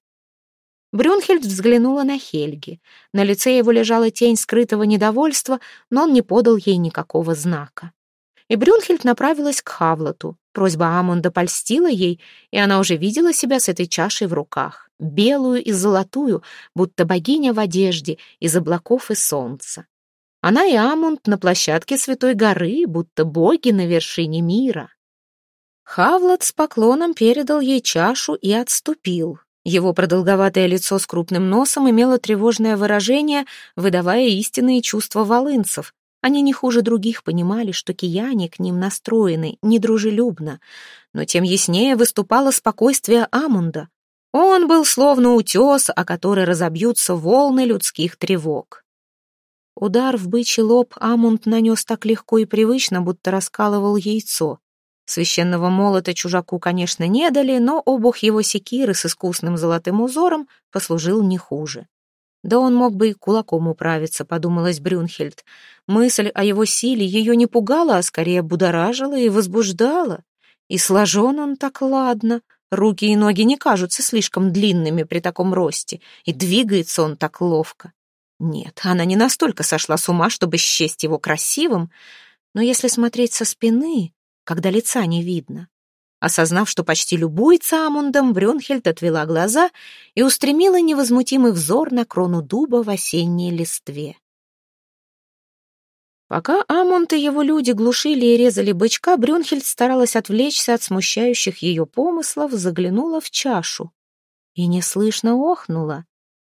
Брюнхельд взглянула на Хельги. На лице его лежала тень скрытого недовольства, но он не подал ей никакого знака. И Брюнхельд направилась к Хавлоту. Просьба Амунда польстила ей, и она уже видела себя с этой чашей в руках, белую и золотую, будто богиня в одежде, из облаков и солнца. Она и Амунд на площадке Святой горы, будто боги на вершине мира. Хавлот с поклоном передал ей чашу и отступил. Его продолговатое лицо с крупным носом имело тревожное выражение, выдавая истинные чувства волынцев. Они не хуже других понимали, что кияне к ним настроены недружелюбно, но тем яснее выступало спокойствие Амунда. Он был словно утес, о который разобьются волны людских тревог. Удар в бычий лоб Амунд нанес так легко и привычно, будто раскалывал яйцо. Священного молота чужаку, конечно, не дали, но обух его секиры с искусным золотым узором послужил не хуже. Да он мог бы и кулаком управиться, подумалась Брюнхельд. Мысль о его силе ее не пугала, а скорее будоражила и возбуждала. И сложен он так ладно, руки и ноги не кажутся слишком длинными при таком росте, и двигается он так ловко. Нет, она не настолько сошла с ума, чтобы счесть его красивым, но если смотреть со спины, когда лица не видно. Осознав, что почти любуется Амундом, Брюнхельд отвела глаза и устремила невозмутимый взор на крону дуба в осенней листве. Пока Амунд и его люди глушили и резали бычка, Брюнхельд старалась отвлечься от смущающих ее помыслов, заглянула в чашу и неслышно охнула.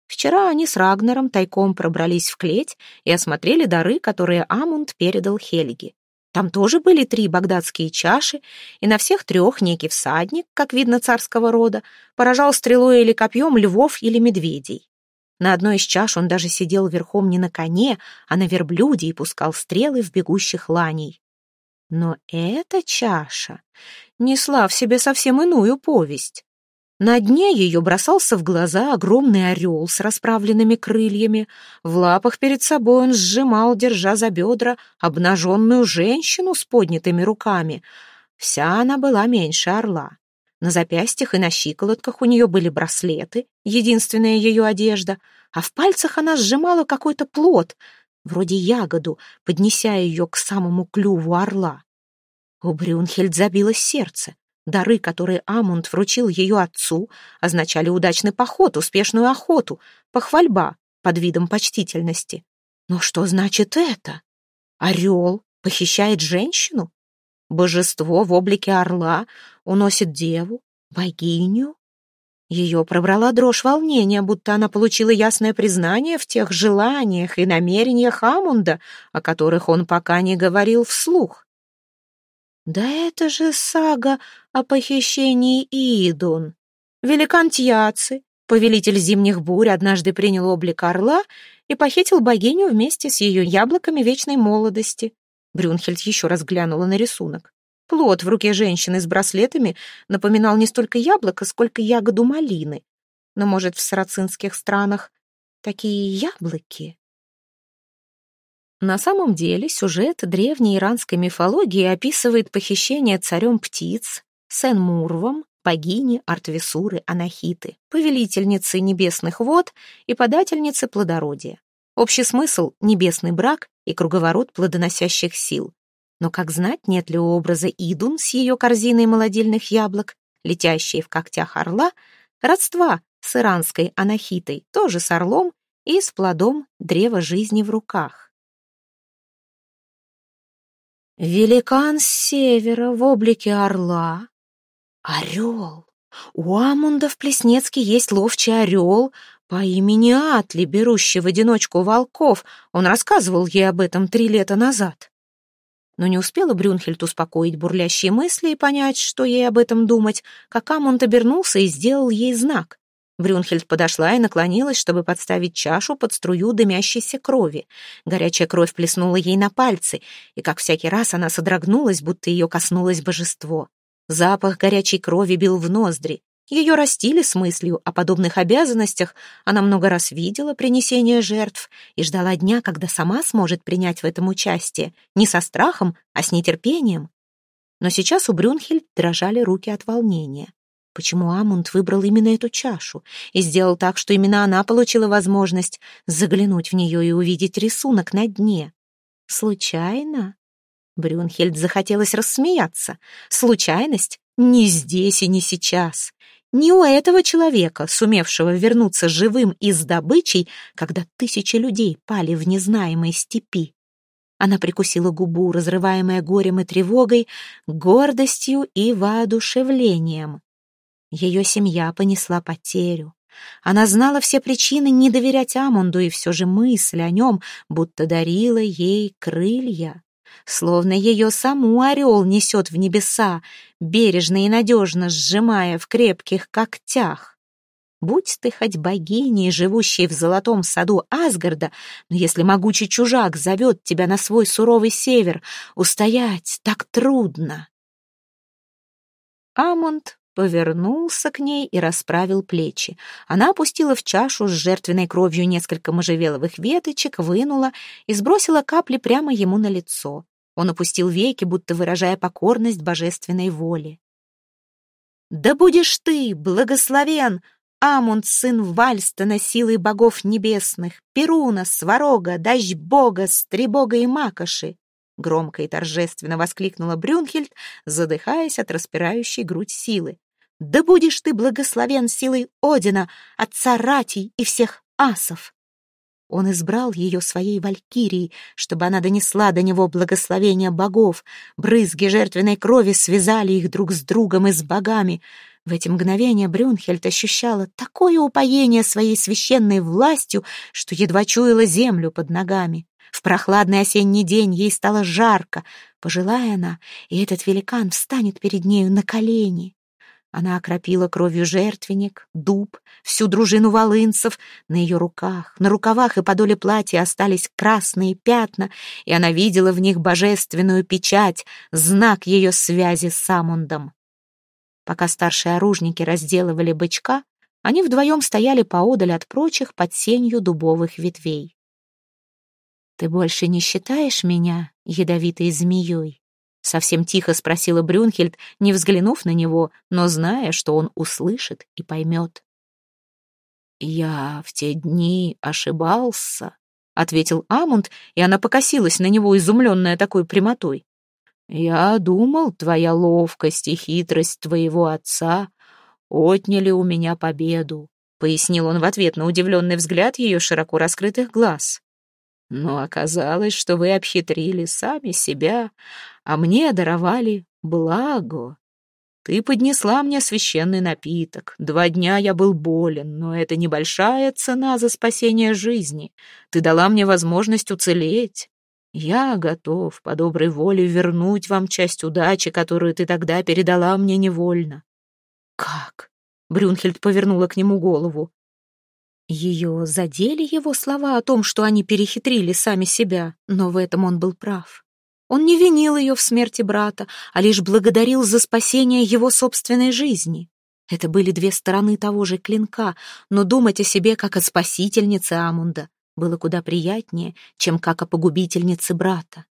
Вчера они с Рагнером тайком пробрались в клеть и осмотрели дары, которые Амунд передал Хельге. Там тоже были три багдадские чаши, и на всех трех некий всадник, как видно царского рода, поражал стрелой или копьем львов или медведей. На одной из чаш он даже сидел верхом не на коне, а на верблюде и пускал стрелы в бегущих ланей. Но эта чаша несла в себе совсем иную повесть. На дне ее бросался в глаза огромный орел с расправленными крыльями. В лапах перед собой он сжимал, держа за бедра, обнаженную женщину с поднятыми руками. Вся она была меньше орла. На запястьях и на щиколотках у нее были браслеты, единственная ее одежда, а в пальцах она сжимала какой-то плод, вроде ягоду, поднеся ее к самому клюву орла. У Брюнхельд забилось сердце. Дары, которые Амунд вручил ее отцу, означали удачный поход, успешную охоту, похвальба под видом почтительности. Но что значит это? Орел похищает женщину? Божество в облике орла уносит деву, богиню? Ее пробрала дрожь волнения, будто она получила ясное признание в тех желаниях и намерениях Амунда, о которых он пока не говорил вслух. Да это же сага о похищении Идун. Великан Тьяци, повелитель зимних бурь, однажды принял облик орла и похитил богиню вместе с ее яблоками вечной молодости. Брюнхельд еще раз глянула на рисунок. Плод в руке женщины с браслетами напоминал не столько яблоко, сколько ягоду малины. Но, может, в сарацинских странах такие яблоки на самом деле сюжет древней иранской мифологии описывает похищение царем птиц, Сен-Мурвом, богини Артвисуры Анахиты, повелительницы небесных вод и подательницы плодородия. Общий смысл — небесный брак и круговорот плодоносящих сил. Но как знать, нет ли у образа Идун с ее корзиной молодильных яблок, летящей в когтях орла, родства с иранской анахитой, тоже с орлом и с плодом древа жизни в руках. Великан с севера в облике орла. Орел. У Амунда в Плеснецке есть ловчий орел по имени Атли, берущий в одиночку волков. Он рассказывал ей об этом три лета назад. Но не успела Брюнхельд успокоить бурлящие мысли и понять, что ей об этом думать, как Амунд обернулся и сделал ей знак. Брюнхельд подошла и наклонилась, чтобы подставить чашу под струю дымящейся крови. Горячая кровь плеснула ей на пальцы, и, как всякий раз, она содрогнулась, будто ее коснулось божество. Запах горячей крови бил в ноздри. Ее растили с мыслью о подобных обязанностях, она много раз видела принесение жертв и ждала дня, когда сама сможет принять в этом участие, не со страхом, а с нетерпением. Но сейчас у Брюнхельд дрожали руки от волнения. Почему Амунд выбрал именно эту чашу и сделал так, что именно она получила возможность заглянуть в нее и увидеть рисунок на дне? Случайно? Брюнхельд захотелось рассмеяться. Случайность? Не здесь и не сейчас. Не у этого человека, сумевшего вернуться живым из добычей, когда тысячи людей пали в незнаемой степи. Она прикусила губу, разрываемая горем и тревогой, гордостью и воодушевлением. Ее семья понесла потерю. Она знала все причины не доверять Амунду, и все же мысль о нем будто дарила ей крылья словно ее саму орел несет в небеса, бережно и надежно сжимая в крепких когтях. Будь ты хоть богиней, живущей в золотом саду Асгарда, но если могучий чужак зовет тебя на свой суровый север, устоять так трудно. Амонд повернулся к ней и расправил плечи. Она опустила в чашу с жертвенной кровью несколько можжевеловых веточек, вынула и сбросила капли прямо ему на лицо. Он опустил веки, будто выражая покорность божественной воле. «Да будешь ты, благословен, Амунд, сын Вальстона, силой богов небесных, Перуна, Сварога, Дождь Бога, Стребога и Макоши!» Громко и торжественно воскликнула Брюнхельд, задыхаясь от распирающей грудь силы. «Да будешь ты благословен силой Одина, отца Ратий и всех асов!» Он избрал ее своей валькирией, чтобы она донесла до него благословение богов. Брызги жертвенной крови связали их друг с другом и с богами. В эти мгновения Брюнхельд ощущала такое упоение своей священной властью, что едва чуяла землю под ногами. В прохладный осенний день ей стало жарко. Пожелая она, и этот великан встанет перед нею на колени. Она окропила кровью жертвенник, дуб, всю дружину волынцев. На ее руках, на рукавах и подоле платья остались красные пятна, и она видела в них божественную печать, знак ее связи с Самундом. Пока старшие оружники разделывали бычка, они вдвоем стояли поодаль от прочих под сенью дубовых ветвей. «Ты больше не считаешь меня ядовитой змеей?» Совсем тихо спросила Брюнхельд, не взглянув на него, но зная, что он услышит и поймет. «Я в те дни ошибался», — ответил Амунд, и она покосилась на него, изумленная такой прямотой. «Я думал, твоя ловкость и хитрость твоего отца отняли у меня победу», — пояснил он в ответ на удивленный взгляд ее широко раскрытых глаз. Но оказалось, что вы обхитрили сами себя, а мне даровали благо. Ты поднесла мне священный напиток. Два дня я был болен, но это небольшая цена за спасение жизни. Ты дала мне возможность уцелеть. Я готов по доброй воле вернуть вам часть удачи, которую ты тогда передала мне невольно. Как? Брюнхельд повернула к нему голову. Ее задели его слова о том, что они перехитрили сами себя, но в этом он был прав. Он не винил ее в смерти брата, а лишь благодарил за спасение его собственной жизни. Это были две стороны того же клинка, но думать о себе как о спасительнице Амунда было куда приятнее, чем как о погубительнице брата.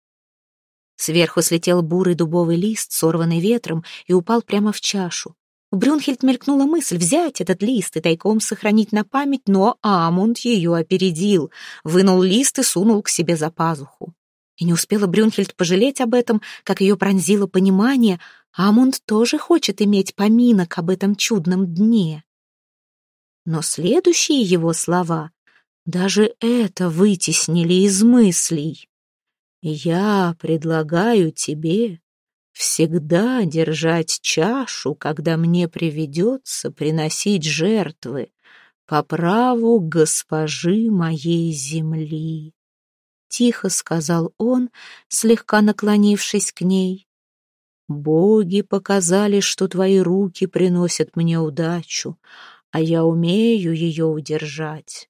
Сверху слетел бурый дубовый лист, сорванный ветром, и упал прямо в чашу. У Брюнхельд мелькнула мысль взять этот лист и тайком сохранить на память, но Амунд ее опередил, вынул лист и сунул к себе за пазуху. И не успела Брюнхельд пожалеть об этом, как ее пронзило понимание, Амунд тоже хочет иметь поминок об этом чудном дне. Но следующие его слова даже это вытеснили из мыслей. «Я предлагаю тебе всегда держать чашу, когда мне приведется приносить жертвы по праву госпожи моей земли. Тихо сказал он, слегка наклонившись к ней. Боги показали, что твои руки приносят мне удачу, а я умею ее удержать.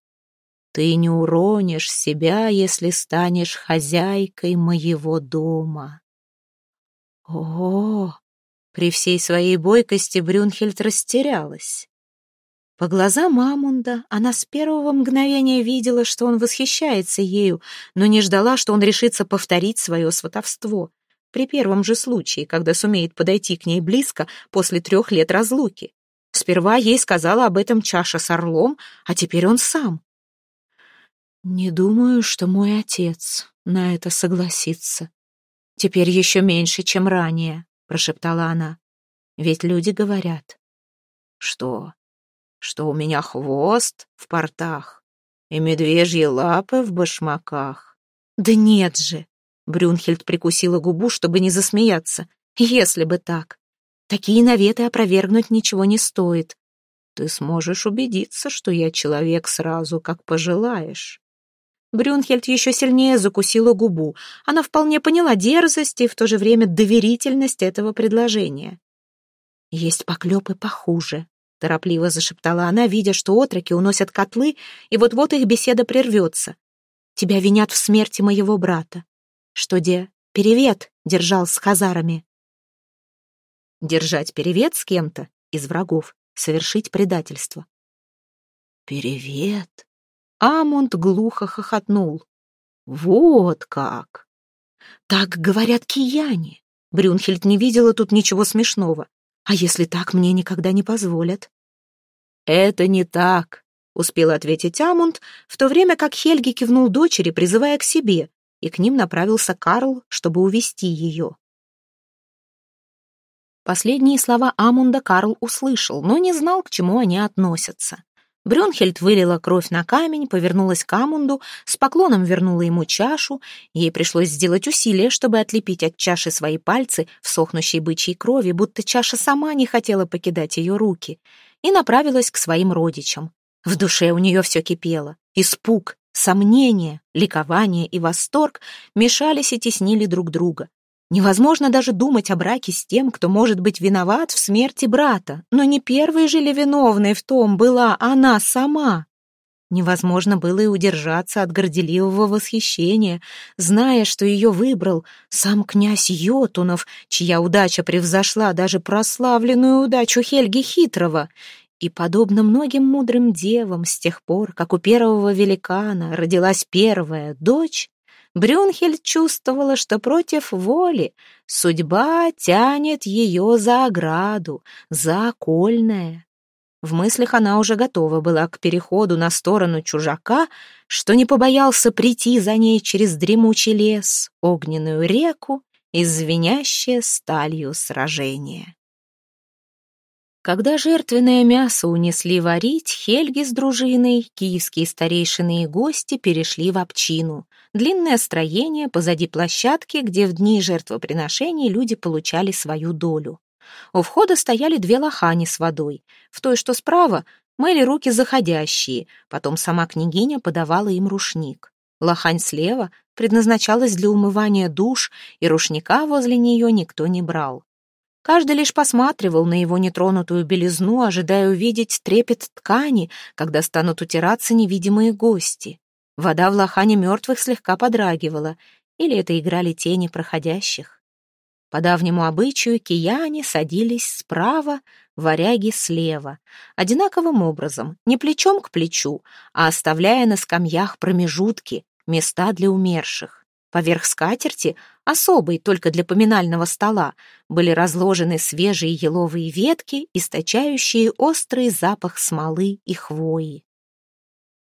Ты не уронишь себя, если станешь хозяйкой моего дома. О, При всей своей бойкости Брюнхельд растерялась. По глазам Амунда она с первого мгновения видела, что он восхищается ею, но не ждала, что он решится повторить свое сватовство. При первом же случае, когда сумеет подойти к ней близко после трех лет разлуки. Сперва ей сказала об этом чаша с орлом, а теперь он сам. «Не думаю, что мой отец на это согласится. Теперь еще меньше, чем ранее», — прошептала она. «Ведь люди говорят». «Что? что у меня хвост в портах и медвежьи лапы в башмаках. Да нет же! Брюнхельд прикусила губу, чтобы не засмеяться. Если бы так. Такие наветы опровергнуть ничего не стоит. Ты сможешь убедиться, что я человек сразу, как пожелаешь. Брюнхельд еще сильнее закусила губу. Она вполне поняла дерзость и в то же время доверительность этого предложения. Есть поклепы похуже, торопливо зашептала она, видя, что отроки уносят котлы, и вот-вот их беседа прервется. Тебя винят в смерти моего брата. Что, де, перевет держал с хазарами? Держать перевет с кем-то из врагов, совершить предательство. Перевет? Амунд глухо хохотнул. Вот как! Так говорят кияне. Брюнхельд не видела тут ничего смешного. А если так, мне никогда не позволят. Это не так, успел ответить Амунд, в то время как Хельги кивнул дочери, призывая к себе, и к ним направился Карл, чтобы увести ее. Последние слова Амунда Карл услышал, но не знал, к чему они относятся. Брюнхельд вылила кровь на камень, повернулась к Амунду, с поклоном вернула ему чашу. Ей пришлось сделать усилие, чтобы отлепить от чаши свои пальцы в сохнущей бычьей крови, будто чаша сама не хотела покидать ее руки, и направилась к своим родичам. В душе у нее все кипело. Испуг, сомнение, ликование и восторг мешались и теснили друг друга. Невозможно даже думать о браке с тем, кто может быть виноват в смерти брата, но не первой же ли виновной в том была она сама. Невозможно было и удержаться от горделивого восхищения, зная, что ее выбрал сам князь Йотунов, чья удача превзошла даже прославленную удачу Хельги Хитрого. И, подобно многим мудрым девам, с тех пор, как у первого великана родилась первая дочь, Брюнхельд чувствовала, что против воли судьба тянет ее за ограду, за окольное. В мыслях она уже готова была к переходу на сторону чужака, что не побоялся прийти за ней через дремучий лес, огненную реку и звенящее сталью сражение. Когда жертвенное мясо унесли варить, Хельги с дружиной, киевские старейшины и гости перешли в общину. Длинное строение позади площадки, где в дни жертвоприношений люди получали свою долю. У входа стояли две лохани с водой. В той, что справа, мыли руки заходящие, потом сама княгиня подавала им рушник. Лохань слева предназначалась для умывания душ, и рушника возле нее никто не брал. Каждый лишь посматривал на его нетронутую белизну, ожидая увидеть трепет ткани, когда станут утираться невидимые гости. Вода в лохане мертвых слегка подрагивала, или это играли тени проходящих. По давнему обычаю кияне садились справа, варяги слева, одинаковым образом, не плечом к плечу, а оставляя на скамьях промежутки, места для умерших. Поверх скатерти, особой только для поминального стола, были разложены свежие еловые ветки, источающие острый запах смолы и хвои.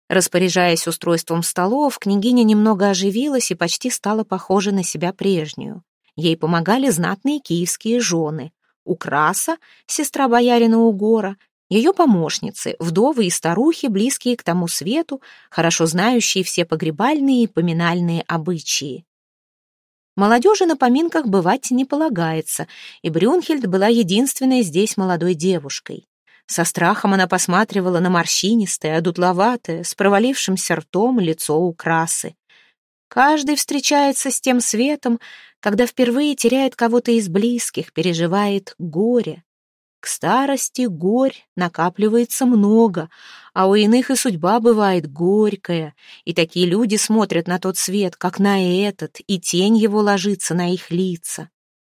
Распоряжаясь устройством столов, княгиня немного оживилась и почти стала похожа на себя прежнюю. Ей помогали знатные киевские жены. Украса, сестра боярина Угора, ее помощницы, вдовы и старухи, близкие к тому свету, хорошо знающие все погребальные и поминальные обычаи. Молодежи на поминках бывать не полагается, и Брюнхельд была единственной здесь молодой девушкой. Со страхом она посматривала на морщинистое, одутловатое, с провалившимся ртом лицо украсы. Каждый встречается с тем светом, когда впервые теряет кого-то из близких, переживает горе. К старости горь накапливается много, а у иных и судьба бывает горькая, и такие люди смотрят на тот свет, как на этот, и тень его ложится на их лица.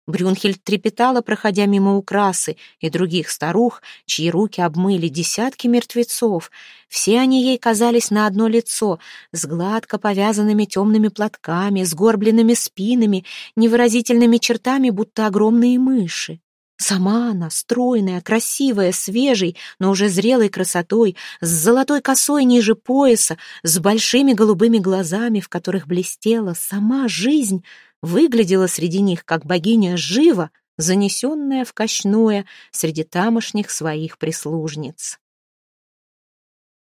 Брюнхельд трепетала, проходя мимо Украсы и других старух, чьи руки обмыли десятки мертвецов. Все они ей казались на одно лицо, с гладко повязанными темными платками, с горбленными спинами, невыразительными чертами, будто огромные мыши. Сама она, стройная, красивая, свежей, но уже зрелой красотой, с золотой косой ниже пояса, с большими голубыми глазами, в которых блестела сама жизнь, выглядела среди них как богиня жива, занесенная в кочное среди тамошних своих прислужниц.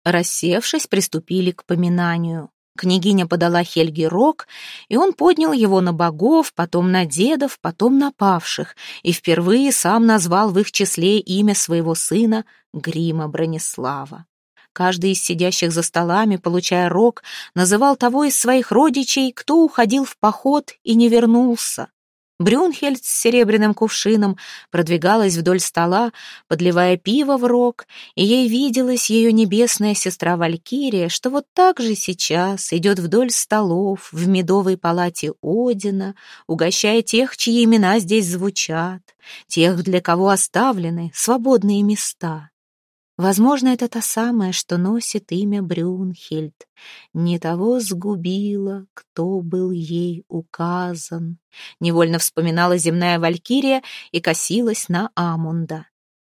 Рассевшись, приступили к поминанию. Княгиня подала Хельге рог, и он поднял его на богов, потом на дедов, потом на павших, и впервые сам назвал в их числе имя своего сына Грима Бронислава. Каждый из сидящих за столами, получая рог, называл того из своих родичей, кто уходил в поход и не вернулся. Брюнхельд с серебряным кувшином продвигалась вдоль стола, подливая пиво в рог, и ей виделась ее небесная сестра Валькирия, что вот так же сейчас идет вдоль столов в медовой палате Одина, угощая тех, чьи имена здесь звучат, тех, для кого оставлены свободные места. Возможно, это та самая, что носит имя Брюнхельд. Не того сгубила, кто был ей указан. Невольно вспоминала земная валькирия и косилась на Амунда.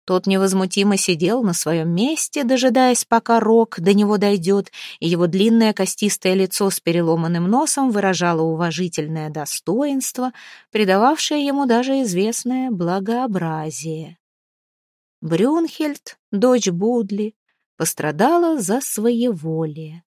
Тот невозмутимо сидел на своем месте, дожидаясь, пока рок до него дойдет, и его длинное костистое лицо с переломанным носом выражало уважительное достоинство, придававшее ему даже известное благообразие. Брюнхельд, дочь Будли, пострадала за своеволие.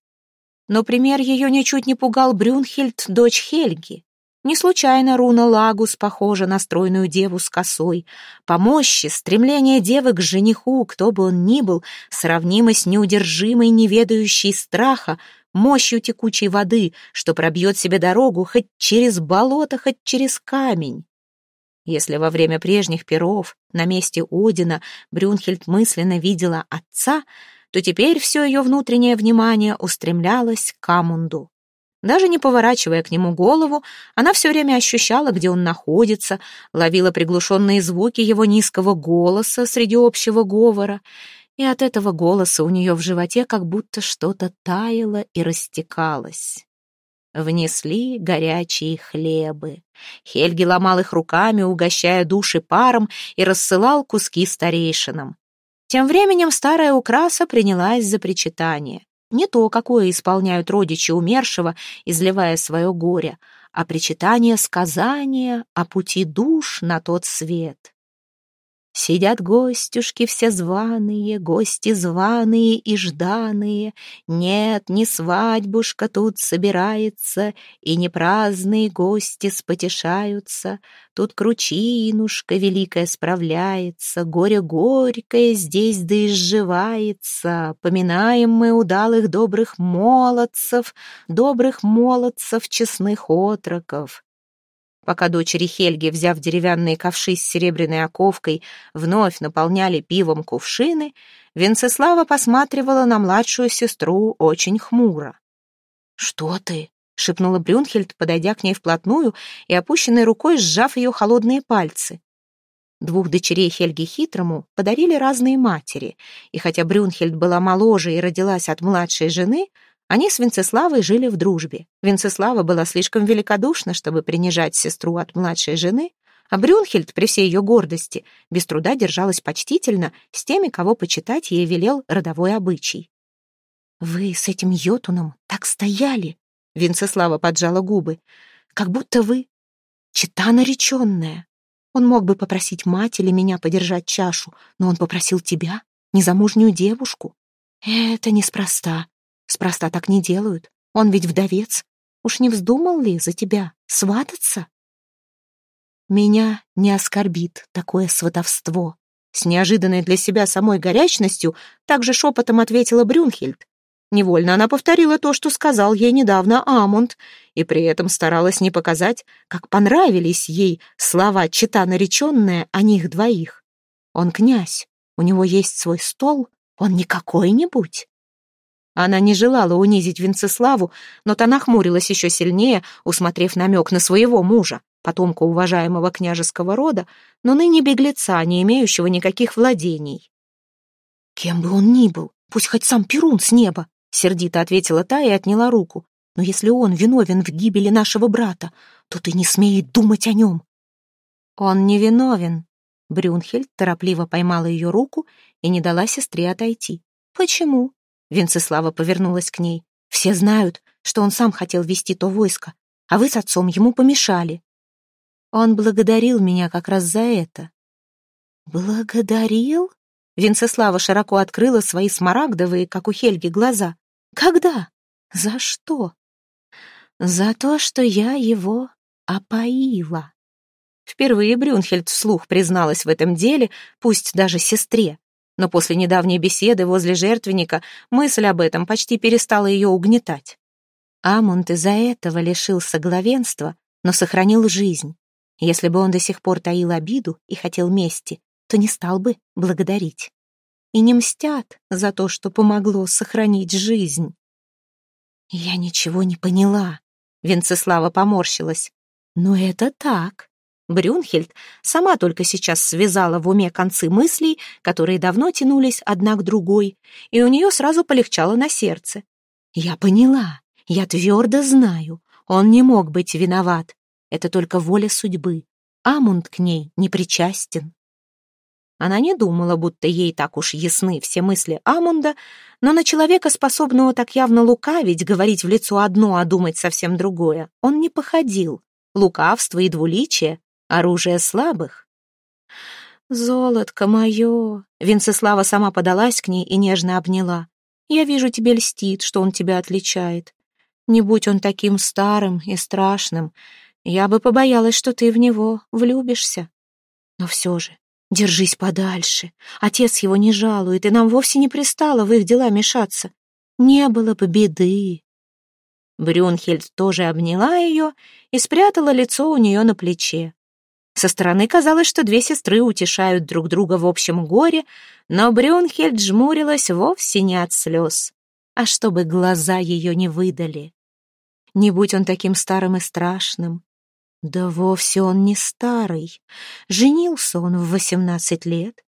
Но пример ее ничуть не пугал Брюнхельд, дочь Хельги. Не случайно руна Лагус похожа на стройную деву с косой. По мощи стремление девы к жениху, кто бы он ни был, сравнимо с неудержимой, неведающей страха, мощью текучей воды, что пробьет себе дорогу хоть через болото, хоть через камень. Если во время прежних перов на месте Одина Брюнхельд мысленно видела отца, то теперь все ее внутреннее внимание устремлялось к Амунду. Даже не поворачивая к нему голову, она все время ощущала, где он находится, ловила приглушенные звуки его низкого голоса среди общего говора, и от этого голоса у нее в животе как будто что-то таяло и растекалось. Внесли горячие хлебы. Хельги ломал их руками, угощая души паром, и рассылал куски старейшинам. Тем временем старая украса принялась за причитание. Не то, какое исполняют родичи умершего, изливая свое горе, а причитание сказания о пути душ на тот свет. Сидят гостюшки все званые, гости званые и жданые. Нет, не свадьбушка тут собирается, и не праздные гости спотешаются. Тут кручинушка великая справляется, горе горькое здесь да изживается. Поминаем мы удалых добрых молодцев, добрых молодцев, честных отроков. Пока дочери Хельги, взяв деревянные ковши с серебряной оковкой, вновь наполняли пивом кувшины, Венцеслава посматривала на младшую сестру очень хмуро. «Что ты?» — шепнула Брюнхельд, подойдя к ней вплотную и опущенной рукой сжав ее холодные пальцы. Двух дочерей Хельги Хитрому подарили разные матери, и хотя Брюнхельд была моложе и родилась от младшей жены, они с Венцеславой жили в дружбе. Венцеслава была слишком великодушна, чтобы принижать сестру от младшей жены, а Брюнхельд, при всей ее гордости, без труда держалась почтительно с теми, кого почитать ей велел родовой обычай. «Вы с этим Йотуном так стояли!» — Венцеслава поджала губы. «Как будто вы чита нареченная. Он мог бы попросить мать или меня подержать чашу, но он попросил тебя, незамужнюю девушку. Это неспроста. Спроста так не делают. Он ведь вдовец. Уж не вздумал ли за тебя свататься? Меня не оскорбит такое сватовство. С неожиданной для себя самой горячностью также шепотом ответила Брюнхельд. Невольно она повторила то, что сказал ей недавно Амунд, и при этом старалась не показать, как понравились ей слова чита нареченная о них двоих. Он князь, у него есть свой стол, он не какой-нибудь. Она не желала унизить Венцеславу, но та нахмурилась еще сильнее, усмотрев намек на своего мужа. потомка уважаемого княжеского рода, но ныне беглеца, не имеющего никаких владений. «Кем бы он ни был, пусть хоть сам Перун с неба», — сердито ответила та и отняла руку. «Но если он виновен в гибели нашего брата, то ты не смей думать о нем». «Он не виновен», — Брюнхельд торопливо поймала ее руку и не дала сестре отойти. «Почему?» — Венцеслава повернулась к ней. «Все знают, что он сам хотел вести то войско, а вы с отцом ему помешали. Он благодарил меня как раз за это. Благодарил? Венцеслава широко открыла свои смарагдовые, как у Хельги, глаза. Когда? За что? За то, что я его опоила. Впервые Брюнхельд вслух призналась в этом деле, пусть даже сестре. Но после недавней беседы возле жертвенника мысль об этом почти перестала ее угнетать. Амунд из-за этого лишился главенства, но сохранил жизнь. Если бы он до сих пор таил обиду и хотел мести, то не стал бы благодарить. И не мстят за то, что помогло сохранить жизнь. Я ничего не поняла. Венцеслава поморщилась. Но это так. Брюнхельд сама только сейчас связала в уме концы мыслей, которые давно тянулись одна к другой, и у нее сразу полегчало на сердце. Я поняла. Я твердо знаю, он не мог быть виноват. Это только воля судьбы. Амунд к ней не причастен. Она не думала, будто ей так уж ясны все мысли Амунда, но на человека, способного так явно лукавить, говорить в лицо одно, а думать совсем другое, он не походил. Лукавство и двуличие — оружие слабых. «Золотко мое!» Венцеслава сама подалась к ней и нежно обняла. «Я вижу, тебе льстит, что он тебя отличает. Не будь он таким старым и страшным, я бы побоялась, что ты в него влюбишься. Но все же, держись подальше. Отец его не жалует, и нам вовсе не пристало в их дела мешаться. Не было бы беды. Брюнхельд тоже обняла ее и спрятала лицо у нее на плече. Со стороны казалось, что две сестры утешают друг друга в общем горе, но Брюнхельд жмурилась вовсе не от слез, а чтобы глаза ее не выдали. Не будь он таким старым и страшным. Да вовсе он не старый. Женился он в восемнадцать лет,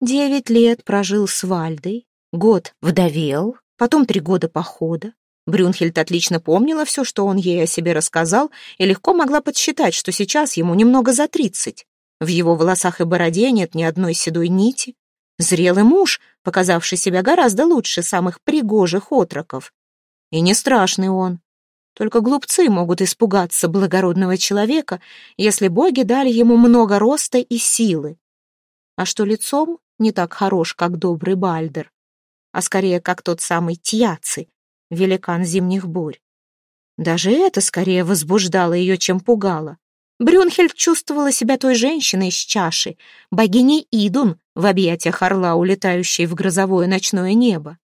девять лет прожил с Вальдой, год вдовел, потом три года похода. Брюнхельд отлично помнила все, что он ей о себе рассказал, и легко могла подсчитать, что сейчас ему немного за тридцать. В его волосах и бороде нет ни одной седой нити. Зрелый муж, показавший себя гораздо лучше самых пригожих отроков. И не страшный он. Только глупцы могут испугаться благородного человека, если боги дали ему много роста и силы. А что лицом не так хорош, как добрый Бальдер, а скорее как тот самый Тьяци, великан зимних бурь. Даже это скорее возбуждало ее, чем пугало. Брюнхельд чувствовала себя той женщиной с чаши, богиней Идун в объятиях орла, улетающей в грозовое ночное небо.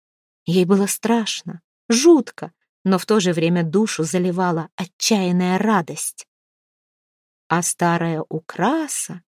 Ей было страшно, жутко, но в то же время душу заливала отчаянная радость. А старая украса...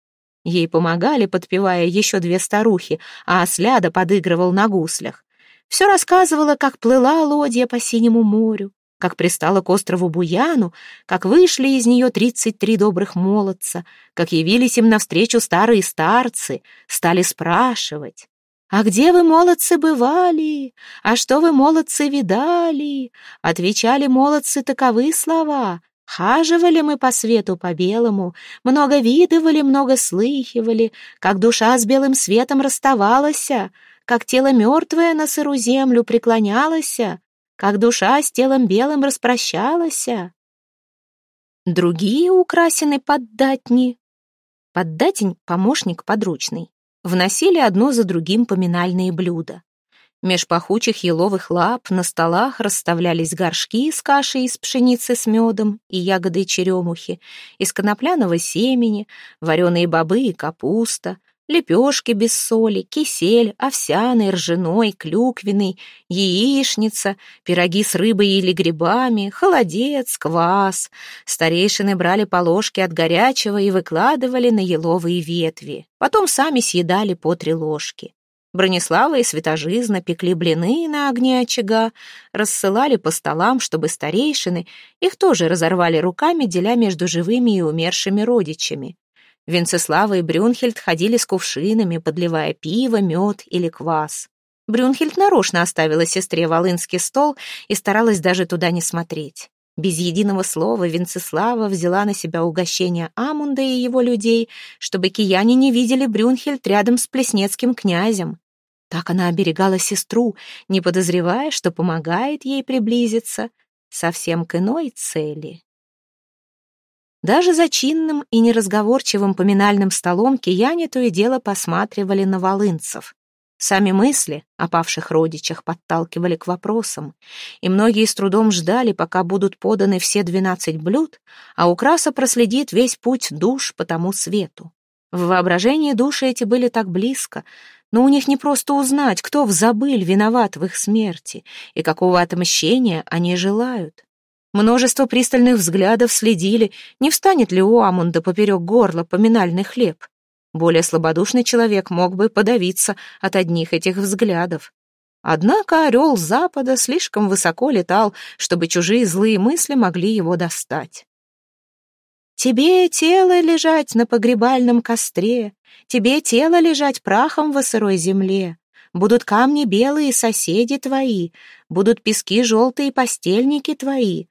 Ей помогали, подпевая еще две старухи, а осляда подыгрывал на гуслях. Все рассказывала, как плыла лодья по синему морю, как пристала к острову Буяну, как вышли из нее тридцать три добрых молодца, как явились им навстречу старые старцы, стали спрашивать. «А где вы, молодцы, бывали? А что вы, молодцы, видали?» Отвечали молодцы таковы слова. «Хаживали мы по свету по-белому, много видывали, много слыхивали, как душа с белым светом расставалась, как тело мертвое на сыру землю преклонялось, как душа с телом белым распрощалась». Другие украсены поддатни. Поддатень — помощник подручный вносили одно за другим поминальные блюда. Меж пахучих еловых лап на столах расставлялись горшки с кашей из пшеницы с медом и ягодой черемухи, из конопляного семени, вареные бобы и капуста, лепешки без соли, кисель, овсяный, ржаной, клюквенный, яичница, пироги с рыбой или грибами, холодец, квас. Старейшины брали по ложке от горячего и выкладывали на еловые ветви. Потом сами съедали по три ложки. Бронислава и Святожизна пекли блины на огне очага, рассылали по столам, чтобы старейшины их тоже разорвали руками, деля между живыми и умершими родичами. Венцеслава и Брюнхельд ходили с кувшинами, подливая пиво, мед или квас. Брюнхельд нарочно оставила сестре волынский стол и старалась даже туда не смотреть. Без единого слова Венцеслава взяла на себя угощение Амунда и его людей, чтобы кияне не видели Брюнхельд рядом с плеснецким князем. Так она оберегала сестру, не подозревая, что помогает ей приблизиться совсем к иной цели. Даже за чинным и неразговорчивым поминальным столом кияне то и дело посматривали на волынцев. Сами мысли о павших родичах подталкивали к вопросам, и многие с трудом ждали, пока будут поданы все двенадцать блюд, а украса проследит весь путь душ по тому свету. В воображении души эти были так близко, но у них не просто узнать, кто в забыль виноват в их смерти и какого отмщения они желают. Множество пристальных взглядов следили, не встанет ли у Амунда поперек горла поминальный хлеб. Более слабодушный человек мог бы подавиться от одних этих взглядов. Однако орел Запада слишком высоко летал, чтобы чужие злые мысли могли его достать. Тебе тело лежать на погребальном костре, Тебе тело лежать прахом в сырой земле. Будут камни белые соседи твои, Будут пески желтые постельники твои.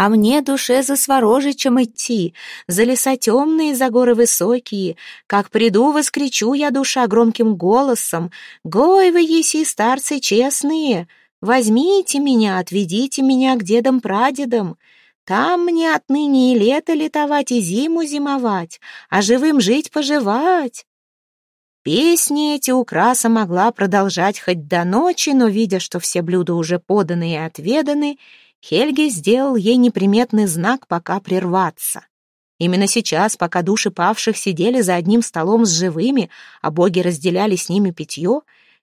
А мне душе за Сворожичем идти, За леса темные, за горы высокие. Как приду, воскричу я душа громким голосом. Гой вы, еси, старцы честные! Возьмите меня, отведите меня к дедам-прадедам. Там мне отныне и лето летовать, и зиму зимовать, а живым жить-поживать. Песни эти украса могла продолжать хоть до ночи, но, видя, что все блюда уже поданы и отведаны, Хельги сделал ей неприметный знак пока прерваться. Именно сейчас, пока души павших сидели за одним столом с живыми, а боги разделяли с ними питье,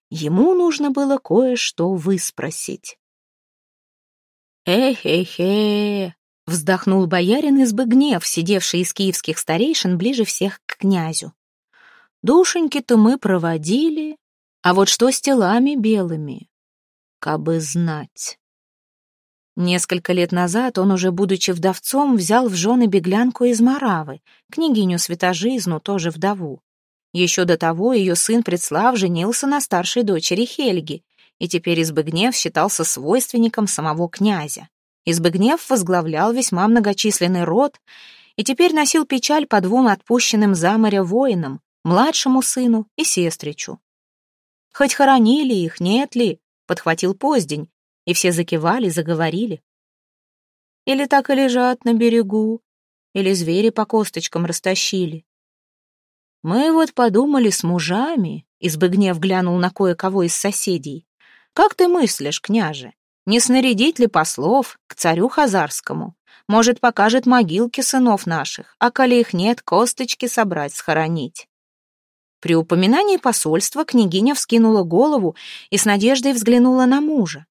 ему нужно было кое-что выспросить. «Эй-хей-хей!» Вздохнул боярин Избыгнев, сидевший из киевских старейшин ближе всех к князю. Душеньки-то мы проводили, а вот что с телами белыми? Кабы знать. Несколько лет назад он, уже будучи вдовцом, взял в жены беглянку из Моравы, княгиню Святожизну, тоже вдову. Еще до того ее сын Предслав женился на старшей дочери Хельги, и теперь Избыгнев считался свойственником самого князя. Избыгнев возглавлял весьма многочисленный род и теперь носил печаль по двум отпущенным за моря воинам, младшему сыну и сестричу. «Хоть хоронили их, нет ли?» — подхватил Поздень, и все закивали, заговорили. Или так и лежат на берегу, или звери по косточкам растащили. Мы вот подумали с мужами, Избыгнев глянул на кое-кого из соседей. Как ты мыслишь, княже, не снарядить ли послов к царю Хазарскому? Может, покажет могилки сынов наших, а коли их нет, косточки собрать, схоронить. При упоминании посольства княгиня вскинула голову и с надеждой взглянула на мужа.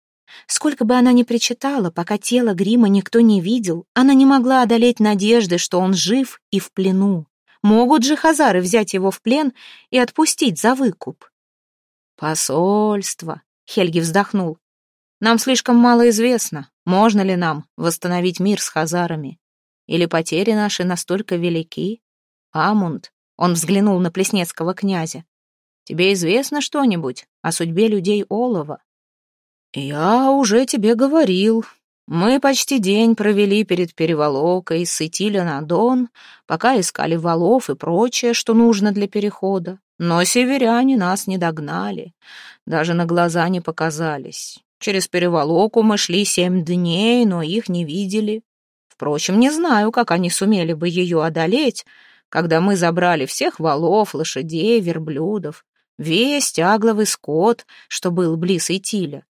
Сколько бы она ни причитала, пока тело грима никто не видел, она не могла одолеть надежды, что он жив и в плену. Могут же хазары взять его в плен и отпустить за выкуп. «Посольство», — Хельги вздохнул, нам слишком мало известно, можно ли нам восстановить мир с хазарами. Или потери наши настолько велики? Амунд, он взглянул на Плеснецкого князя. Тебе известно что-нибудь о судьбе людей Олова? Я уже тебе говорил. Мы почти день провели перед переволокой с на Дон, пока искали валов и прочее, что нужно для перехода. Но северяне нас не догнали, даже на глаза не показались. Через переволоку мы шли семь дней, но их не видели. Впрочем, не знаю, как они сумели бы ее одолеть, когда мы забрали всех валов, лошадей, верблюдов, весь тягловый скот, что был близ Итиля.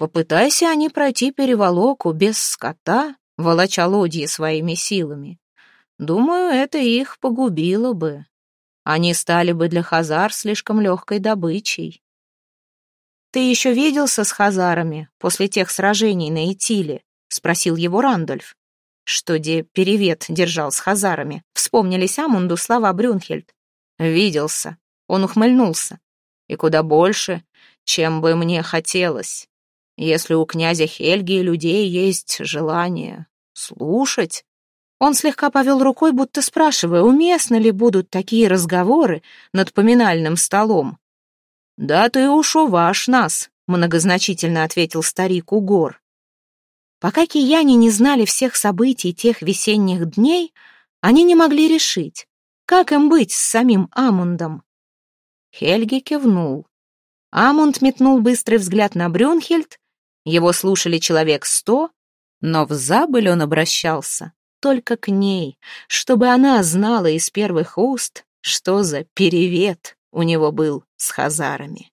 Попытайся они пройти переволоку без скота, волоча лодьи своими силами. Думаю, это их погубило бы. Они стали бы для хазар слишком легкой добычей. «Ты еще виделся с хазарами после тех сражений на Итиле?» — спросил его Рандольф. Что де перевет держал с хазарами. Вспомнились Амунду слова Брюнхельд. «Виделся». Он ухмыльнулся. и куда больше, чем бы мне хотелось. Если у князя Хельги и людей есть желание слушать, он слегка повел рукой, будто спрашивая, уместно ли будут такие разговоры над поминальным столом. «Да ты уж уваж нас», — многозначительно ответил старик Угор. Пока кияне не знали всех событий тех весенних дней, они не могли решить, как им быть с самим Амундом. Хельги кивнул. Амунд метнул быстрый взгляд на Брюнхельд, его слушали человек сто, но в забыль он обращался только к ней, чтобы она знала из первых уст, что за перевет у него был с хазарами.